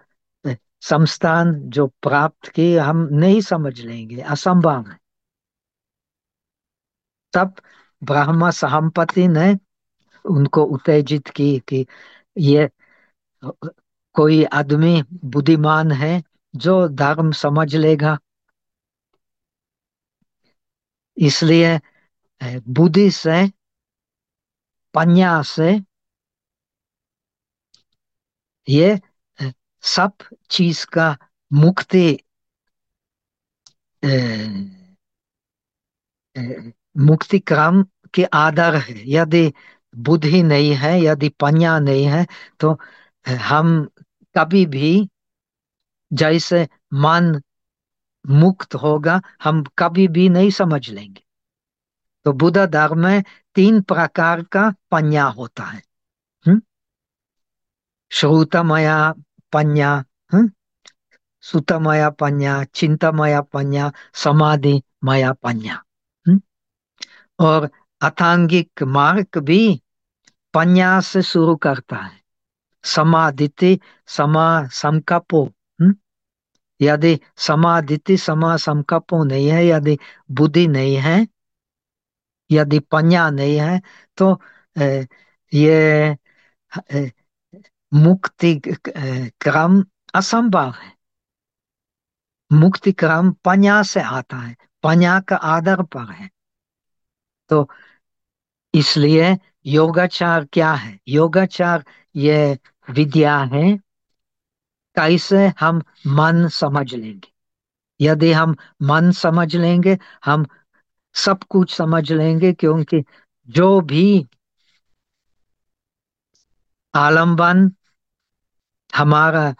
संस्थान जो प्राप्त की हम नहीं समझ लेंगे, असंभव है। तब ब्रह्मा सहमपति ने उनको उत्तेजित की कि ये कोई आदमी बुद्धिमान है जो धर्म समझ लेगा। इसलिए बुद्धि से, पन्या से, ये सब चीज़ का मुक्ति मुक्ति क्रम के आधार है। यदि बुद्धि नहीं है, यदि पन्या नहीं है तो हम कभी भी जैसे मन मुक्त होगा, हम कभी भी नहीं समझ लेंगे तो बुद्ध धर्म में तीन प्रकार का पन्या होता है हम्म? श्रुतमया पन्या हम्म? सुतमया पन्या, चिंतामया पन्या समाधि मया पन्या हम्म? और अथांगिक मार्ग भी पन्या से शुरू करता है समाधिति, समा, संकपो? यदि समाधिति समा संकपो नहीं है, यदि बुद्धि नहीं है, यदि पन्या नहीं है तो ये मुक्ति क्रम असंभव है। मुक्ति क्रम पन्या से आता है, पन्या का आधार पर है। तो इसलिए योगाचार क्या है? योगाचार ये विद्या है। कैसे हम मन समझ लेंगे? यदि हम मन समझ लेंगे हम सब कुछ समझ लेंगे क्योंकि जो भी आलंबन हमारा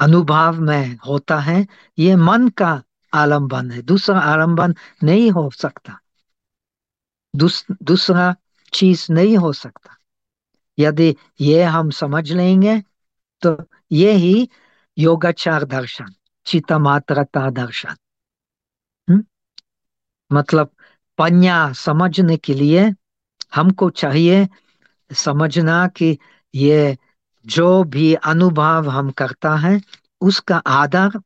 अनुभव में होता है ये मन का आलंबन है। दूसरा आलंबन नहीं हो सकता। दूस, दूसरा चीज़ नहीं हो सकता। यदि ये हम समझ लेंगे तो ये ही योगाचार दर्शन चिता मात्रता दर्शन हुँ? मतलब पन्या समझने के लिए हमको चाहिए समझना कि ये जो भी अनुभव हम करता है, उसका आदर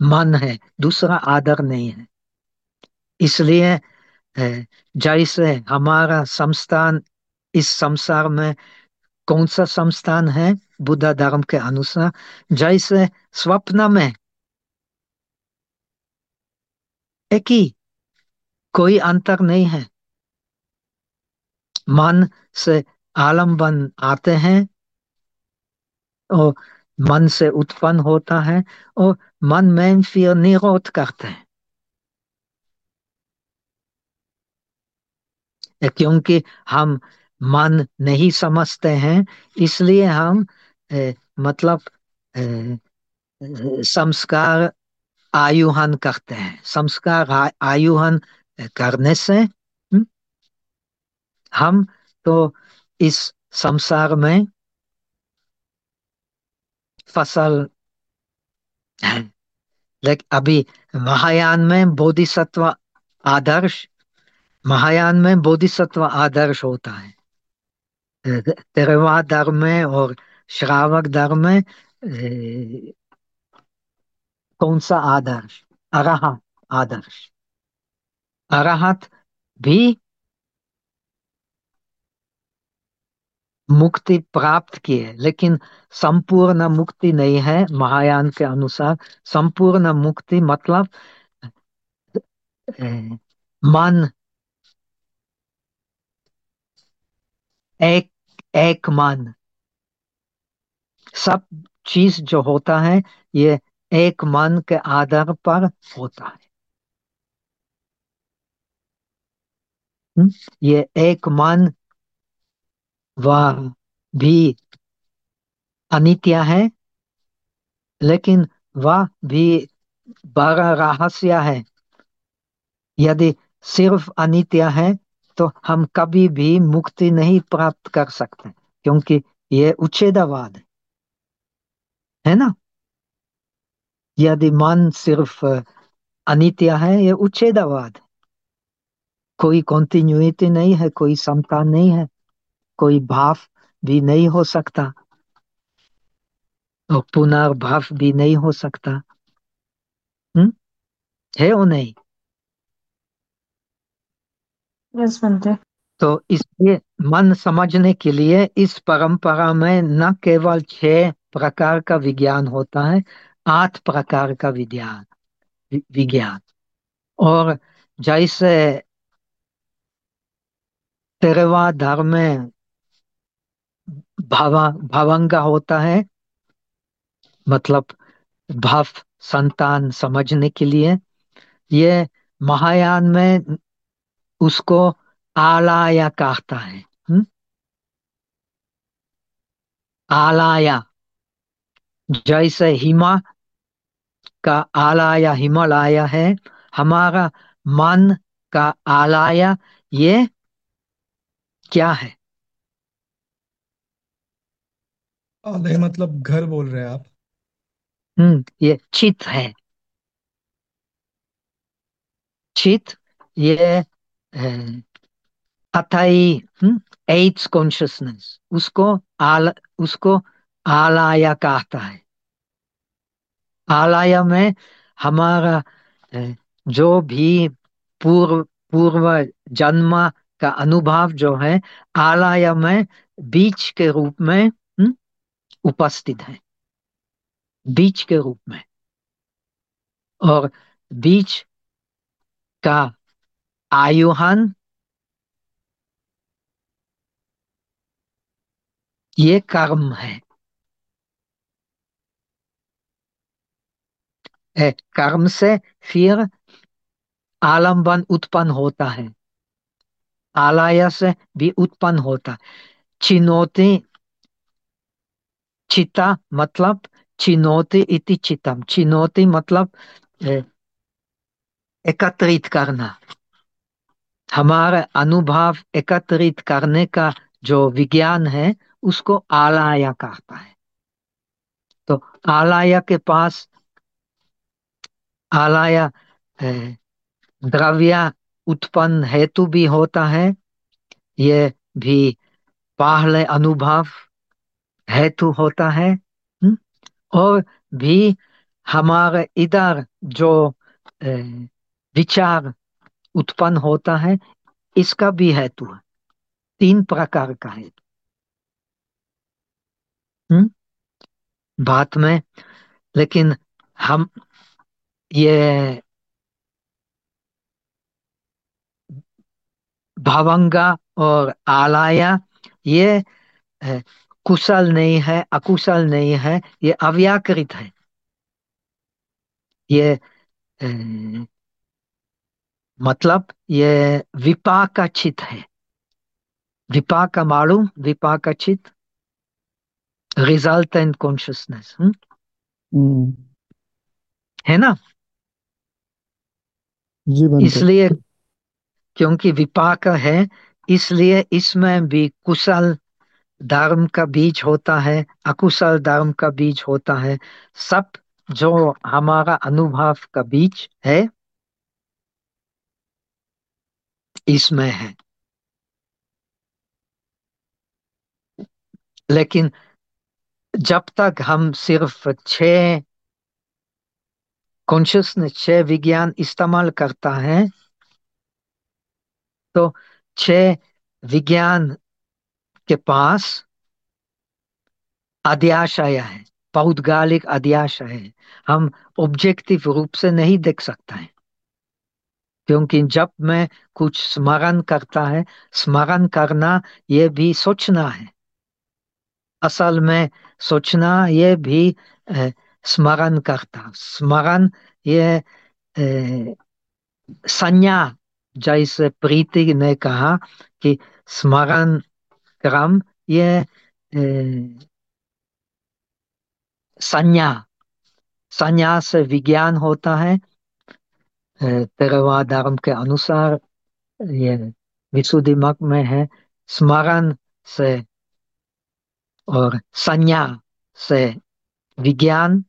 मन है, दूसरा आदर नहीं है इसलिए जैसे हमारा संस्थान इस संसार में कौन सा संस्थान है बुद्ध धर्म के अनुसार, जैसे स्वप्न में? एक ही, कोई अंतर नहीं है। मन से आलंबन आते हैं, और मन से उत्पन्न होता है, और मन में फिर निरोध करते हैं। क्योंकि हम मन नहीं समझते हैं इसलिए हम ए, मतलब ए, संस्कार आयुहन करते हैं। संस्कार आयुहन करने से हम तो इस संसार में फ़सल है। लेकिन अभी महायान में बोधिसत्व आदर्श महायान में बोधिसत्व आदर्श होता है। तेरवा धर्म में और श्रावक धर्म में कौन सा आदर्श? अरहत आदर्श। अरहत भी मुक्ति प्राप्त किए लेकिन संपूर्ण मुक्ति नहीं है महायान के अनुसार। संपूर्ण मुक्ति मतलब मन, एक एक मन। सब चीज़ जो होता है, ये एक मन के आधार पर होता है। ये एक मन, वह भी अनित्य है, लेकिन वह भी बड़ा रहस्य है। यदि सिर्फ़ अनित्य है तो हम कभी भी मुक्ति नहीं प्राप्त कर सकते, क्योंकि ये उच्छेदवाद है। है ना? यदि मन सिर्फ़ अनित्य है, ये उच्छेदवाद कोई कॉन्टिन्यूटी नहीं है, कोई समता नहीं है, कोई भाव भी नहीं हो सकता और पुनर्भाव भी नहीं हो सकता। हम्म है वो नहीं। तो इसलिए मन समझने के लिए इस परंपरा में न केवल छह प्रकार का विज्ञान होता है, आठ प्रकार का विज्ञान विज्ञान। और जैसे तेरवा धर्म में भावा, भावंगा होता है मतलब भाव, संतान समझने के लिए, ये महायान में उसको आलाया कहता है हुँ? आलाया जैसे हिमा का आलाया हिमालय है हमारा मन का आलाया ये क्या है? आलय मतलब घर बोल रहे हैं आप। हम्म ये चित है। चित ये अथाई एट्स कॉन्शियसनेस उसको आल उसको आलाया कहता है आलाया में हमारा जो भी पूर्व पूर्व जन्म का अनुभव जो है आलाया में बीच के रूप में उपस्थित है बीच के रूप में और बीच का आयुहन? ये कर्म है। कर्म से फिर आलंबन उत्पन्न होता है। आलाया से भी उत्पन्न होता। चिनोती चिता मतलब चिनोती इति चितम चिनोती मतलब एकत्रित करना। हमारा अनुभव एकत्रित करने का जो विज्ञान है, उसको आलाया कहता है तो आलाया के पास आलाया द्रव्य उत्पन्न हेतु भी होता है ये भी पहले अनुभव हेतु होता है हुँ? और भी हमारे इधर जो विचार उत्पन्न होता है, इसका भी हेतु है। तीन प्रकार का हेतु हुँ? बात में, लेकिन हम ये भवंगा और आलाया, ये कुशल नहीं है, अकुशल नहीं है, ये अव्याकृत है। ये मतलब ये विपाकचित है। विपाक मालूम विपाकचित रिज़ल्ट एंड कॉन्शियसनेस है ना? इसलिए क्योंकि विपाक है इसलिए इसमें भी कुशल धर्म का बीज होता है अकुशल धर्म का बीज होता है। सब जो हमारा अनुभव का बीज है इसमें है। लेकिन जब तक हम सिर्फ़ छह कॉन्शियसनेस छह विज्ञान इस्तेमाल करता है तो छह विज्ञान के पास अध्याशय है, पौद्गालिक अध्याशय है। हम ऑब्जेक्टिव रूप से नहीं देख सकते है। क्योंकि जब मैं कुछ स्मरण करता है, स्मरण करना ये भी सोचना है। असल में सोचना ये भी स्मरण करता। स्मरण ये संज्ञा, जैसे प्रीति ने कहा कि स्मरण क्रम ये संज्ञा संज्ञा से विज्ञान होता है। तेरवा धर्म के अनुसार ये विशुद्धि मक में है, स्मरण से और संज्ञा से विज्ञान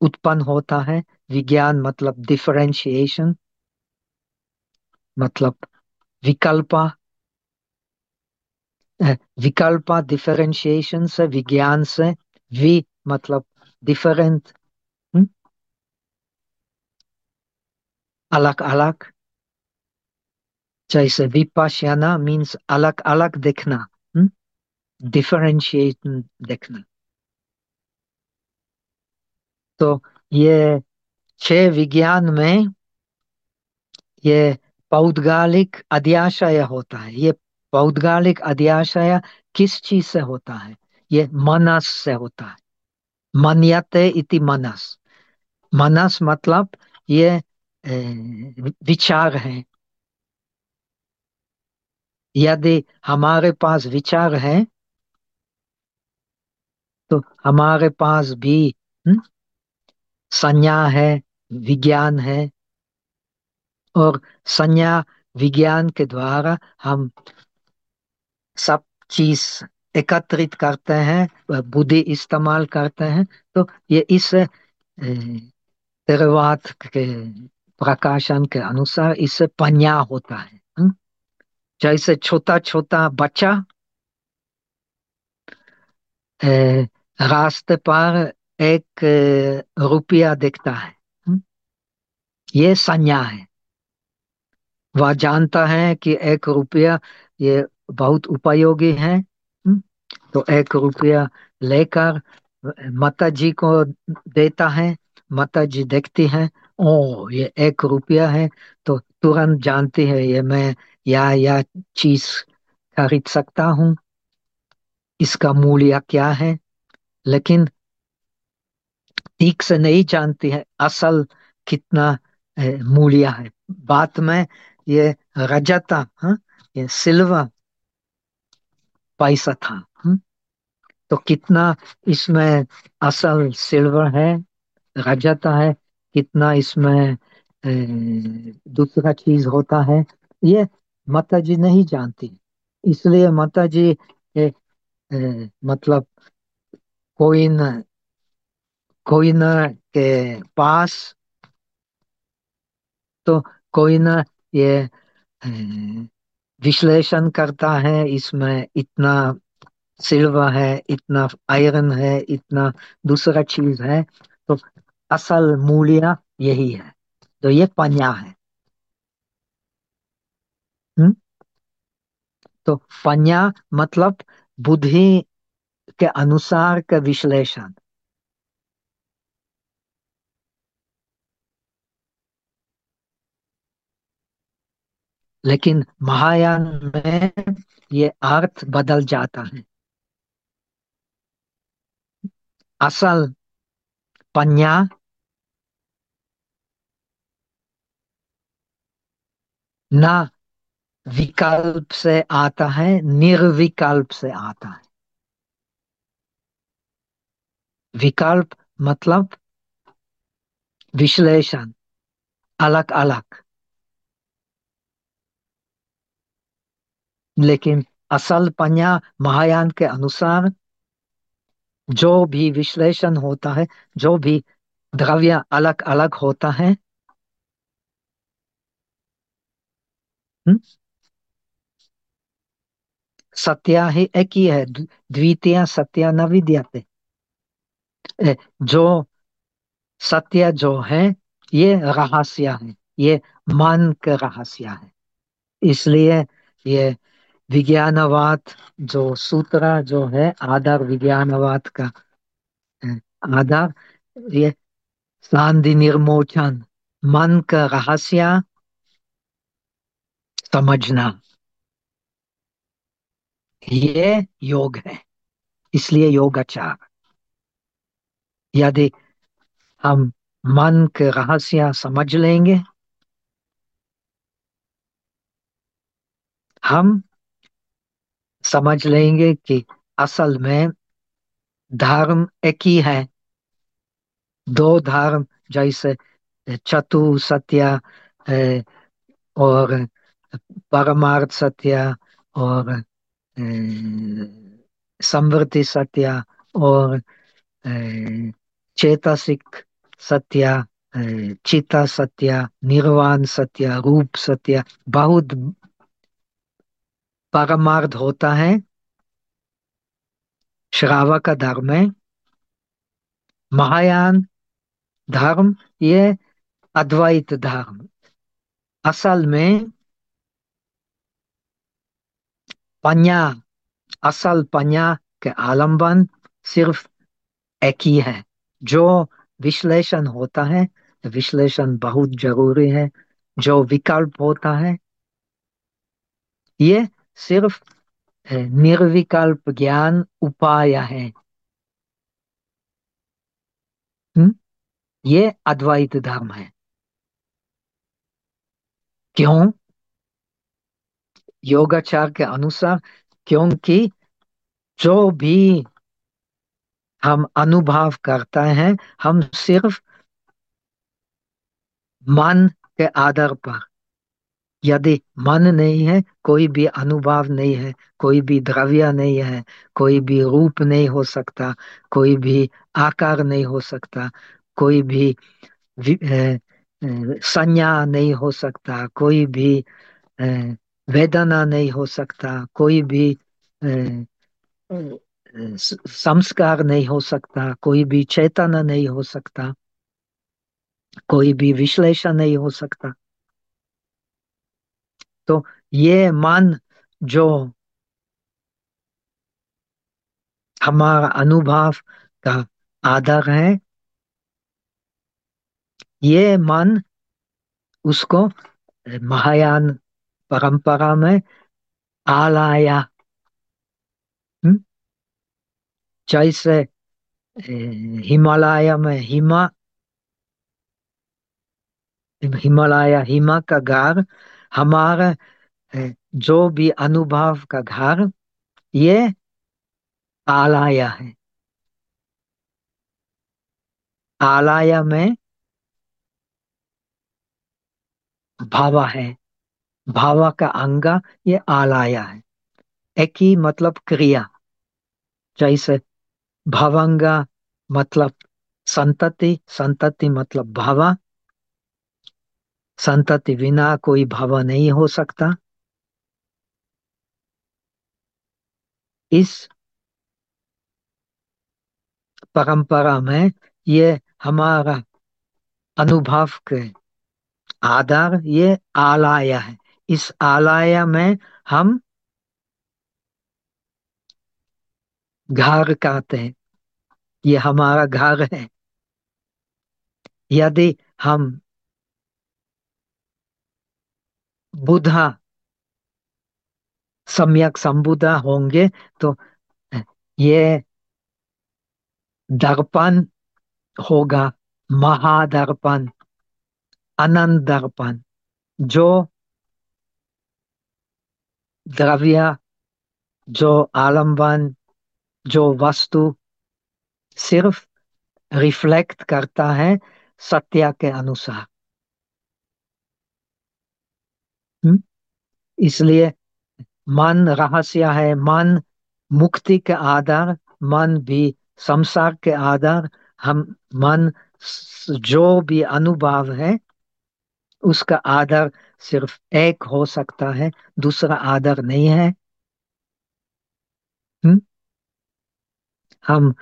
उत्पन्न होता है। विज्ञान मतलब डिफरेंशिएशन मतलब विकल्पा विकल्पा डिफरेंशिएशन से, विज्ञान से वि मतलब डिफरेंट अलग अलग जैसे विपाशना मीन्स अलग अलग देखना डिफरेंशिएट देखना तो ये छह विज्ञान में ये पौद्गालिक अध्याशय होता है ये पौद्गालिक अध्याशय किस चीज़ से होता है ये मनस से होता है मन्यते इति मनस मनस मतलब ये विचार है। यदि हमारे पास विचार है तो हमारे पास भी संज्ञा है, विज्ञान है, और संज्ञा, विज्ञान के द्वारा हम सब चीज़ एकत्रित करते हैं, बुद्धि इस्तेमाल करते हैं तो ये इस तेरवाद के प्रकाशन के अनुसार इससे पन्या होता है जैसे छोटा छोटा बच्चा रास्ते पर एक रुपया देखता है ये संज्ञा है। वह जानता है कि एक रुपया ये बहुत उपयोगी है तो एक रुपया लेकर माता जी को देता है माता जी देखती है ओ ये एक रुपया है तो तुरंत जानती है, ये मैं या या चीज़ खरीद सकता हूँ इसका मूल्य क्या है लेकिन ठीक से नहीं जानती है, असल कितना मूल्य है बात में ये रजता, हा? ये सिल्वर पैसा था, हुँ? तो कितना इसमें असल सिल्वर है, रजत है कितना इसमें दूसरा चीज़ होता है ये माता जी नहीं जानती। इसलिए माता जी ए, ए, मतलब कोई न कोई न के पास तो कोई न ये विश्लेषण करता है इसमें इतना सिल्वर है इतना आयरन है इतना दूसरा चीज़ है तो असल मूल्य यही है। तो ये पन्या है। हुँ? तो पन्या मतलब बुद्धि के अनुसार का विश्लेषण। लेकिन महायान में ये अर्थ बदल जाता है। असल पन्या ना विकल्प से आता है, निर्विकल्प से आता है। विकल्प मतलब विश्लेषण अलग अलग लेकिन असल पन्या महायान के अनुसार जो भी विश्लेषण होता है, जो भी द्रव्य अलग अलग होता है सत्य ही एक ही है द्वितीय सत्य न विद्यते। जो सत्य जो है, ये रहस्य है, ये मन का रहस्य है। इसलिए ये विज्ञानवाद जो सूत्र जो है आधार विज्ञानवाद का आधार ये शांति निर्मोचन मन का रहस्य समझना। ये योग है, इसलिए योगाचार यदि हम मन के रहस्य समझ लेंगे, हम समझ लेंगे कि असल में धर्म एक ही है। दो धर्म जैसे चतु, सत्या और परमार्थ सत्य और समृद्धि सत्य और चेतसिक सत्य चिता सत्य निर्वाण सत्य रूप सत्य बहुत परमार्थ होता है। श्रावक धर्म में महायान धर्म, ये अद्वैत धर्म। असल में पन्या, असल पन्या के आलंबन सिर्फ़ एक ही है। जो विश्लेषण होता है, विश्लेषण बहुत ज़रूरी है। जो विकल्प होता है, ये सिर्फ़ निर्विकल्प ज्ञान उपाय हुँ? ये अद्वैत धर्म है। क्यों? योगाचार के अनुसार क्योंकि जो भी हम अनुभव करते हैं हम सिर्फ़ मन के आधार पर यदि मन नहीं है कोई भी अनुभव नहीं है कोई भी द्रव्य नहीं है कोई भी रूप नहीं हो सकता कोई भी आकार नहीं हो सकता कोई भी संज्ञा नहीं हो सकता कोई भी वेदना नहीं हो सकता, कोई भी संस्कार नहीं हो सकता, कोई भी चेतना नहीं हो सकता, कोई भी विश्लेषण नहीं हो सकता। तो ये मन जो हमारा अनुभव का आधार है, ये मन उसको महायान परंपरा में आलाया जैसे हिमालय में हिमा हिमालय हिमा का गार हमारा जो भी अनुभव का घर ये आलाया है आलाया में भाव है भाव का अंग ये आलाया है। एक ही मतलब क्रिया। जैसे भवंग मतलब संतति संतति मतलब भावा। संतति बिना कोई भाव नहीं हो सकता। इस परंपरा में ये हमारा अनुभव के आधार ये आलाया है। इस आलय में हम घर कहते हैं। ये हमारा घर है। यदि हम बुधा सम्यक संबुदा होंगे तो ये दर्पण होगा, महादर्पण, अनंत दर्पण, जो द्रव्य जो आलंबन जो वस्तु सिर्फ़ रिफ्लेक्ट करता है सत्य के अनुसार इसलिए मन रहस्य है मन मुक्ति के आधार मन भी संसार के आधार हम मन जो भी अनुभव है उसका आधार सिर्फ़ एक हो सकता है, दूसरा आदर नहीं है। हुँ? हम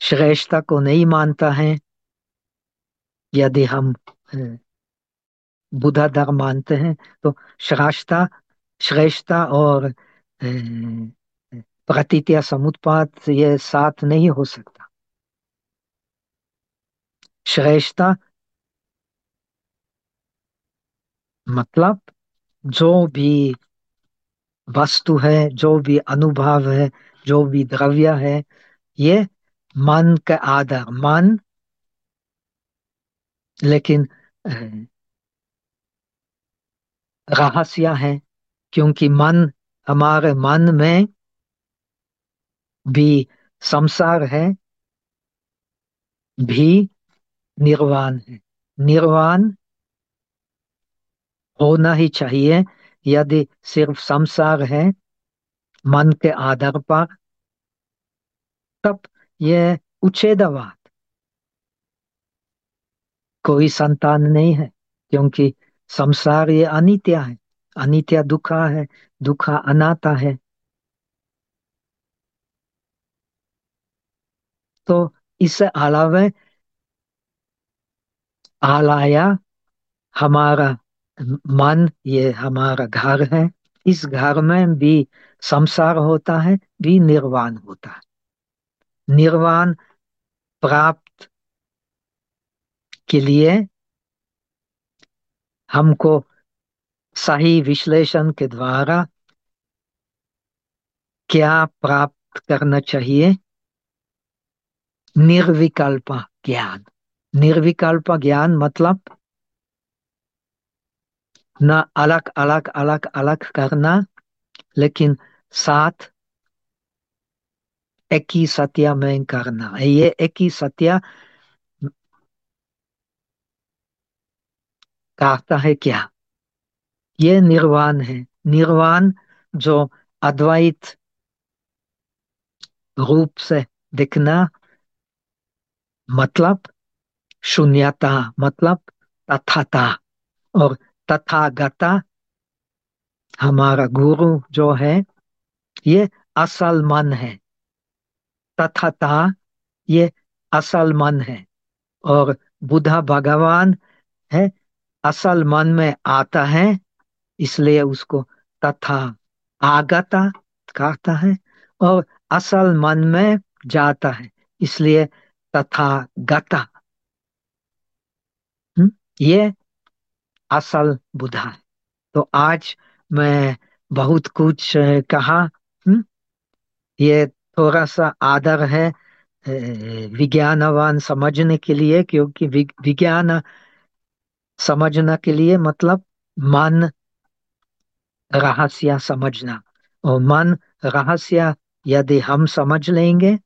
श्रेष्ठता को नहीं मानता है। यदि हम बुधा धर्म मानते हैं तो श्रेष्ठता श्रेष्ठता और प्रतीत्या समुत्पाद ये साथ नहीं हो सकता। श्रेष्ठता मतलब जो भी वस्तु है, जो भी अनुभव है, जो भी द्रव्य है, ये मन का आधार, मन लेकिन रहस्य है, क्योंकि मन हमारे मन में भी संसार है, भी निर्वाण है। निर्वाण होना ही चाहिए। यदि सिर्फ़ संसार है, मन के आधार पर, तब यह उच्छेदवाद। कोई संतान नहीं है, क्योंकि संसार ये अनित्य है। अनित्य दुखा है, दुखा अनाता है। तो इससे अलावा आलाया हमारा मन ये हमारा घर है, इस घर में भी संसार होता है, भी निर्वाण होता है। निर्वाण प्राप्त के लिए हमको सही विश्लेषण के द्वारा क्या प्राप्त करना चाहिए? निर्विकल्प ज्ञान। निर्विकल्प ज्ञान मतलब न अलग अलग अलग अलग करना, लेकिन साथ एक ही सत्य में करना। ये एक ही सत्य कहता है क्या? ये निर्वाण है। निर्वाण जो अद्वैत रूप से दिखना मतलब शून्यता मतलब तथाता। और तथागता, हमारा गुरु जो है, ये असल मन है। तथाता, ये असल मन है। और बुद्धा भगवान है, असल मन में आता है, इसलिए उसको तथा आगता कहता है और असल मन में जाता है, इसलिए तथा गता ये असल बुधा। तो आज मैं बहुत कुछ कहा, हुँ? ये थोड़ा सा आदर है विज्ञानवान समझने के लिए, क्योंकि विज्ञान समझना के लिए मतलब मन रहस्य समझना। और मन रहस्य यदि हम समझ लेंगे,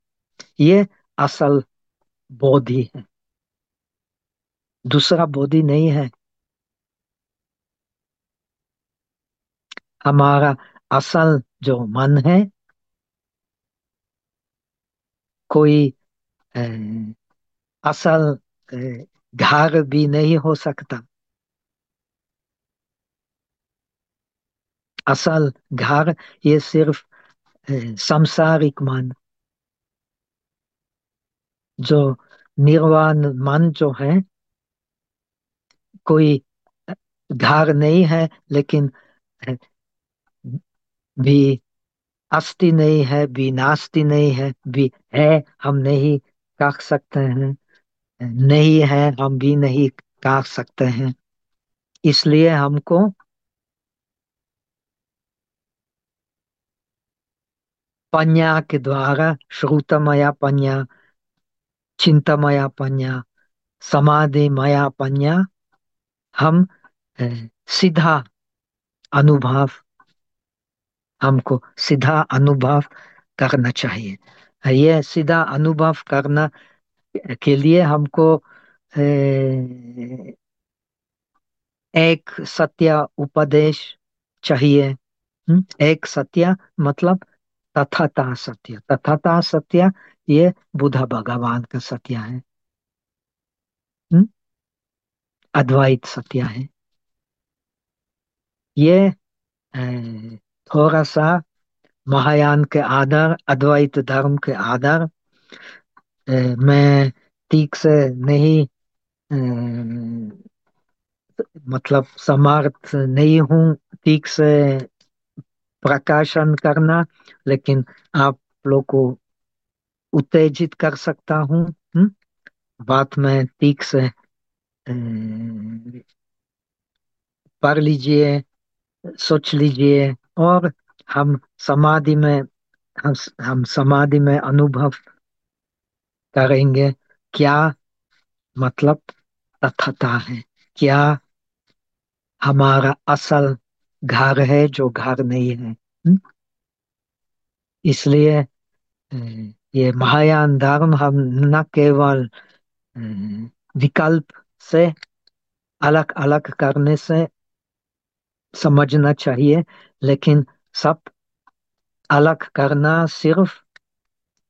ये असल बोधि है। दूसरा बोधि नहीं है। हमारा असल जो मन है, कोई असल घर भी नहीं हो सकता। असल घर ये सिर्फ़ संसारिक मन, जो निर्वाण मन जो है, कोई घर नहीं है, लेकिन भी अस्थि नहीं है, भी नास्ति नहीं है, भी है, हम नहीं कह सकते हैं। नहीं है, हम भी नहीं कह सकते हैं। इसलिए हमको पन्या के द्वारा, श्रुतमया पन्या, चिंतमया पन्या समाधि मया पन्या, हम सीधा अनुभव हमको सीधा अनुभव करना चाहिए। ये सीधा अनुभव करना के लिए हमको एक सत्य उपदेश चाहिए। एक सत्य मतलब तथाता सत्य। तथाता सत्य ये बुद्ध भगवान का सत्य है। अद्वैत सत्य है। ये थोड़ा सा महायान के आधार अद्वैत धर्म के आधार मैं ठीक से नहीं मतलब समर्थ नहीं हूँ, ठीक से प्रकाशन करना, लेकिन आप लोग को उत्तेजित कर सकता हूँ बात में ठीक से पढ़ लीजिए, सोच लीजिए। और हम समाधि में हम, हम समाधि में अनुभव करेंगे क्या मतलब तथता है? क्या हमारा असल घर है जो घर नहीं है? इसलिए ये महायान धर्म हम न केवल विकल्प से अलग अलग करने से समझना चाहिए, लेकिन सब अलग करना सिर्फ़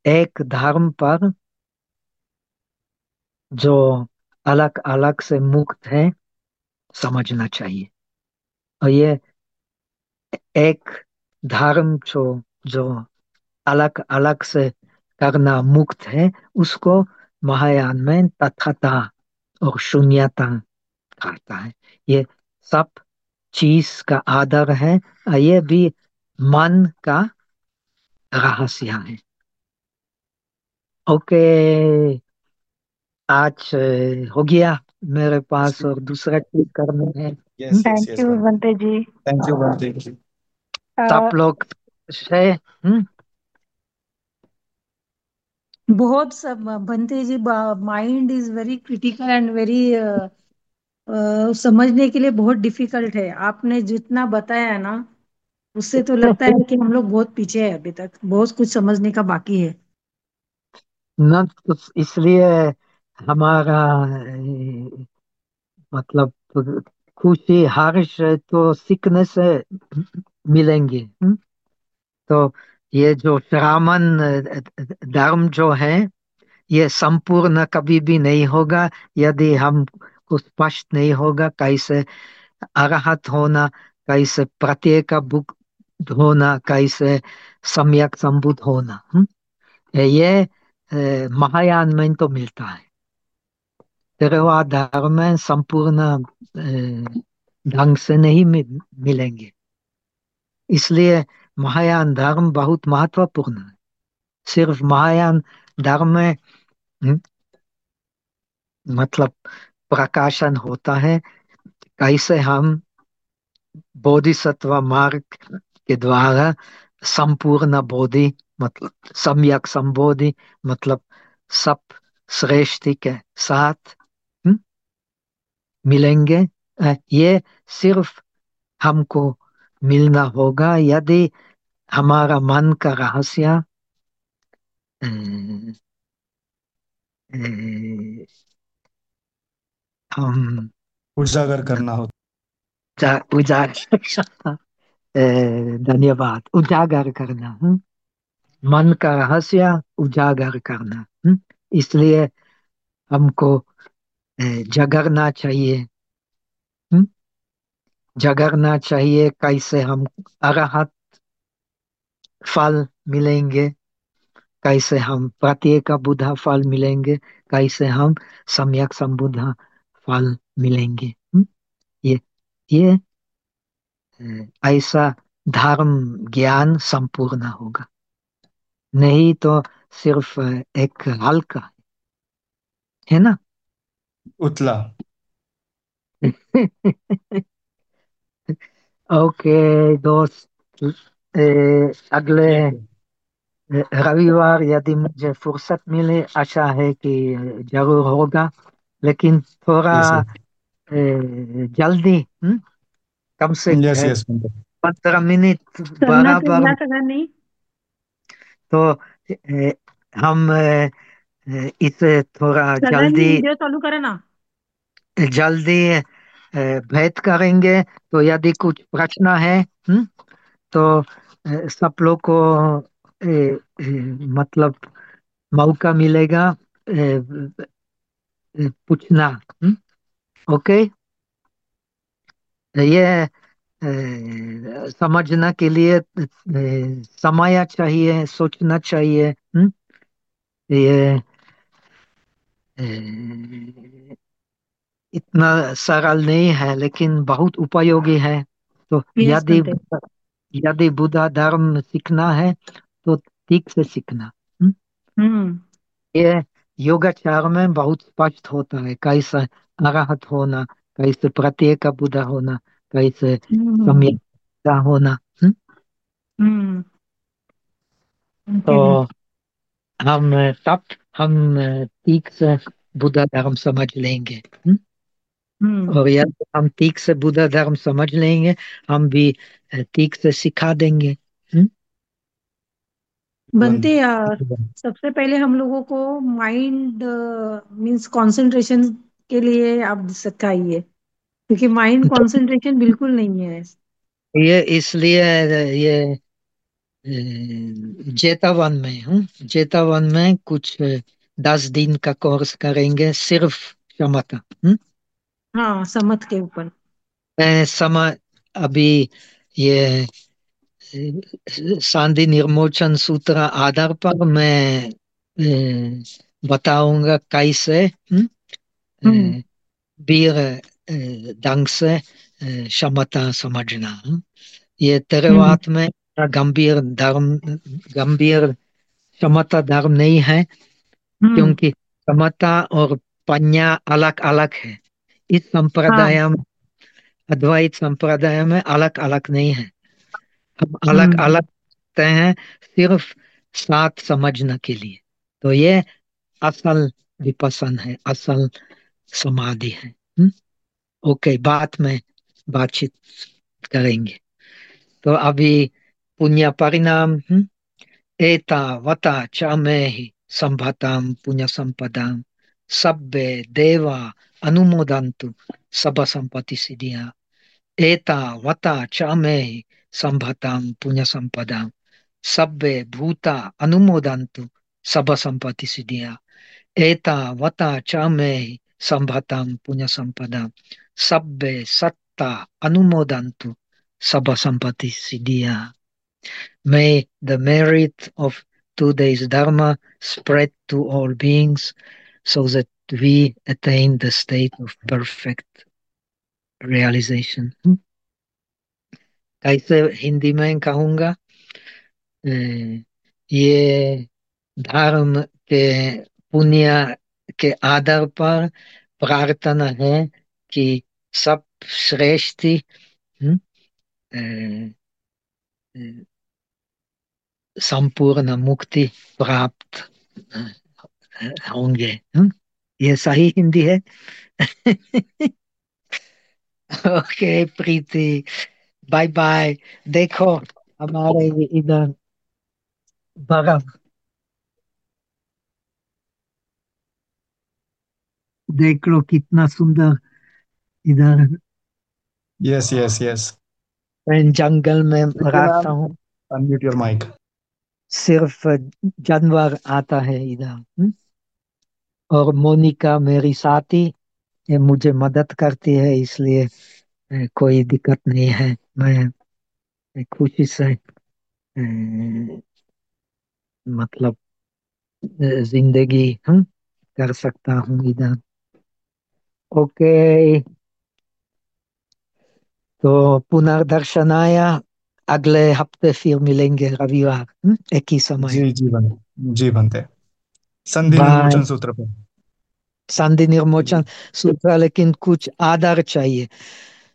एक धर्म पर जो अलग अलग से मुक्त है, समझना चाहिए। और ये एक धर्म जो जो अलग अलग से करना मुक्त है, उसको महायान में तथता और शून्यता कहता है। ये सब चीज़ का आदर है ये भी मन का रहस्य है। ओके आज हो गया मेरे पास और दूसरा चीज़ करना है। थैंक यू बनते जी थैंक यू बनते जी सब लोग से बहुत सब बंते जी mind is very critical and very समझने के लिए बहुत डिफ़िकल्ट है। आपने जितना बताया है ना, उससे तो लगता है कि हम लोग बहुत पीछे है अभी तक। बहुत कुछ समझने का बाकी है। न तो इसलिए हमारा मतलब खुशी, हर्ष तो सीखने से मिलेंगे तो ये जो श्रामन धर्म जो है, ये संपूर्ण कभी भी नहीं होगा। यदि हम स्पष्ट नहीं होगा, कैसे अरहत होना, कैसे प्रत्येक बुक होना, कैसे सम्यक संबुद्ध होना हुँ? ये महायान में तो मिलता है। धर्म में संपूर्ण ढंग से नहीं मिलेंगे। इसलिए महायान धर्म बहुत महत्वपूर्ण है। सिर्फ़ महायान धर्म में मतलब प्रकाशन होता है कैसे हम बोधिसत्व मार्ग के द्वारा संपूर्ण बोधि मतलब सम्यक संबोधि मतलब सब श्रेष्ठी के साथ हुँ? मिलेंगे ये सिर्फ़ हमको मिलना होगा यदि हमारा मन का रहस्य हम उजागर करना हो उजागर धन्यवाद उजागर करना हम्म? मन का रहस्य उजागर करना हम्म? इसलिए हमको जगरना चाहिए हम्म? जगरना चाहिए कैसे हम अरहत फल मिलेंगे कैसे हम प्रत्येक बुधा फल मिलेंगे कैसे हम सम्यक संबुद्ध फल मिलेंगे हम्म? ये ये ऐसा धर्म ज्ञान संपूर्ण होगा। नहीं तो सिर्फ़ एक हल्का है ना? उतला ओके दोस्त अ, अगले है। रविवार यदि मुझे फुर्सत मिले आशा है कि ज़रूर होगा। लेकिन थोड़ा जल्दी हम्म? कम से यस यस पंद्रह मिनट बराबर चाहिए सगा नहीं। तो अ, हम इसे थोड़ा जल्दी चालू करा ना। जल्दी भेद करेंगे। तो यदि कुछ प्रश्न है हम्म, तो सब लोग को अ, अ, मतलब मौका मिलेगा पूछना हम्म, ओके ये अ, समझना के लिए अ, समय चाहिए सोचना चाहिए हम्म, ये इतना सरल नहीं है लेकिन बहुत उपयोगी है। तो यदि यदि बुद्धा धर्म सीखना है तो ठीक से सीखना हम्म? हम्म ये योगाचार में बहुत स्पष्ट होता है कैसे अरहत होना कैसे प्रत्येक बुद्धा होना कैसे हम्म सम्यक होना हम्म? हम्म तो हम तब हम ठीक से बुद्धा धर्म समझ लेंगे? हम्म और यदि हम ठीक से बुद्धा धर्म समझ लेंगे हम भी ठीक से सिखा देंगे? बनते यार सबसे पहले हम लोगों को माइंड मींस कंसंट्रेशन के लिए आप सिखाइए क्योंकि माइंड कंसंट्रेशन बिल्कुल नहीं है। ये इसलिए ये जेतावन में हूँ। जेतावन में कुछ दस दिन का कोर्स करेंगे सिर्फ़ क्षमता हम्म? हाँ समझ के ऊपर। मैं समय अभी ये शांति निर्मोचन सूत्र आधार पर मैं बताऊँगा कैसे हम्म? हम्म। वीर ढंग से क्षमता समझना हम्म? ये तेरेवात में गंभीर धर्म गंभीर क्षमता धर्म नहीं है क्योंकि समता और पन्या अलग अलग है। इस हाँ। संप्रदाय में अद्वैत संप्रदाय में अलग अलग नहीं है। हम अलग हम्म। अलग करते हैं सिर्फ़ साथ समझने के लिए। तो ये असल विपसन है असल समाधि है। हम्म? ओके बाद में बातचीत करेंगे। तो अभी पुण्य परिणाम हम्म? एता वता च मे संभताम पुण्य संपदाम सब्बे देवा अनुमोदन्तु सब संपत्ति सिद्धिया। एता वता च मे संभताम sambhatam punya sampadam sabbe bhuta anumodantu sabha sampati siddhya eta vata chame sambhatam punya sampadam sabbe satta anumodantu sabha sampati siddhya may the merit of today's dharma spread to all beings so that we attain the state of perfect realization. Hmm? कैसे हिंदी में कहूँगा ये धर्म के पुण्य के आधार पर प्रार्थना है कि सब श्रेष्ठ हम्म, संपूर्ण मुक्ति प्राप्त होंगे हम्म? ये सही हिंदी है ओके प्रीति बाय बाय देखो हमारे इधर बर्फ़ देख लो कितना सुंदर इधर यस यस यस मैं जंगल में रहता हूँ अनम्यूट योर माइक सिर्फ़ जानवर आता है इधर? और मोनिका मेरी साथी ये मुझे मदद करती है इसलिए कोई दिक्कत नहीं है मैं खुशी से मतलब ज़िंदगी हम कर सकता हूँ इधर। ओके। तो पुनर्दर्शनाय अगले हफ़्ते फिर मिलेंगे रविवार हम्म? एक ही समय। जी जी बनते जी बनते। संधि बाय निर्मोचन सूत्र पर संधि निर्मोचन सूत्र लेकिन कुछ आधार चाहिए।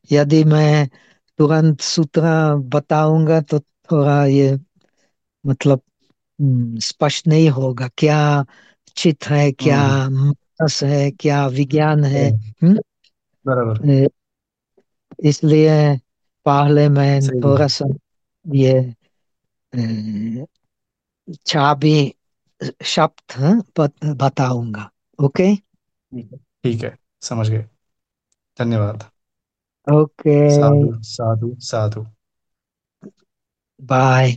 यदि मैं तुरंत सूत्र बताऊँगा तो थोड़ा ये मतलब हम्म, स्पष्ट नहीं होगा। क्या चित है क्या हम्म। मनस है क्या विज्ञान है? बराबर हम्म? बराबर। इसलिए पहले मैं थोड़ा सा ये चाबी शब्द हाँ, बताऊँगा। ओके? ठीक है समझ गए। धन्यवाद। ओके साधु साधु साधु बाय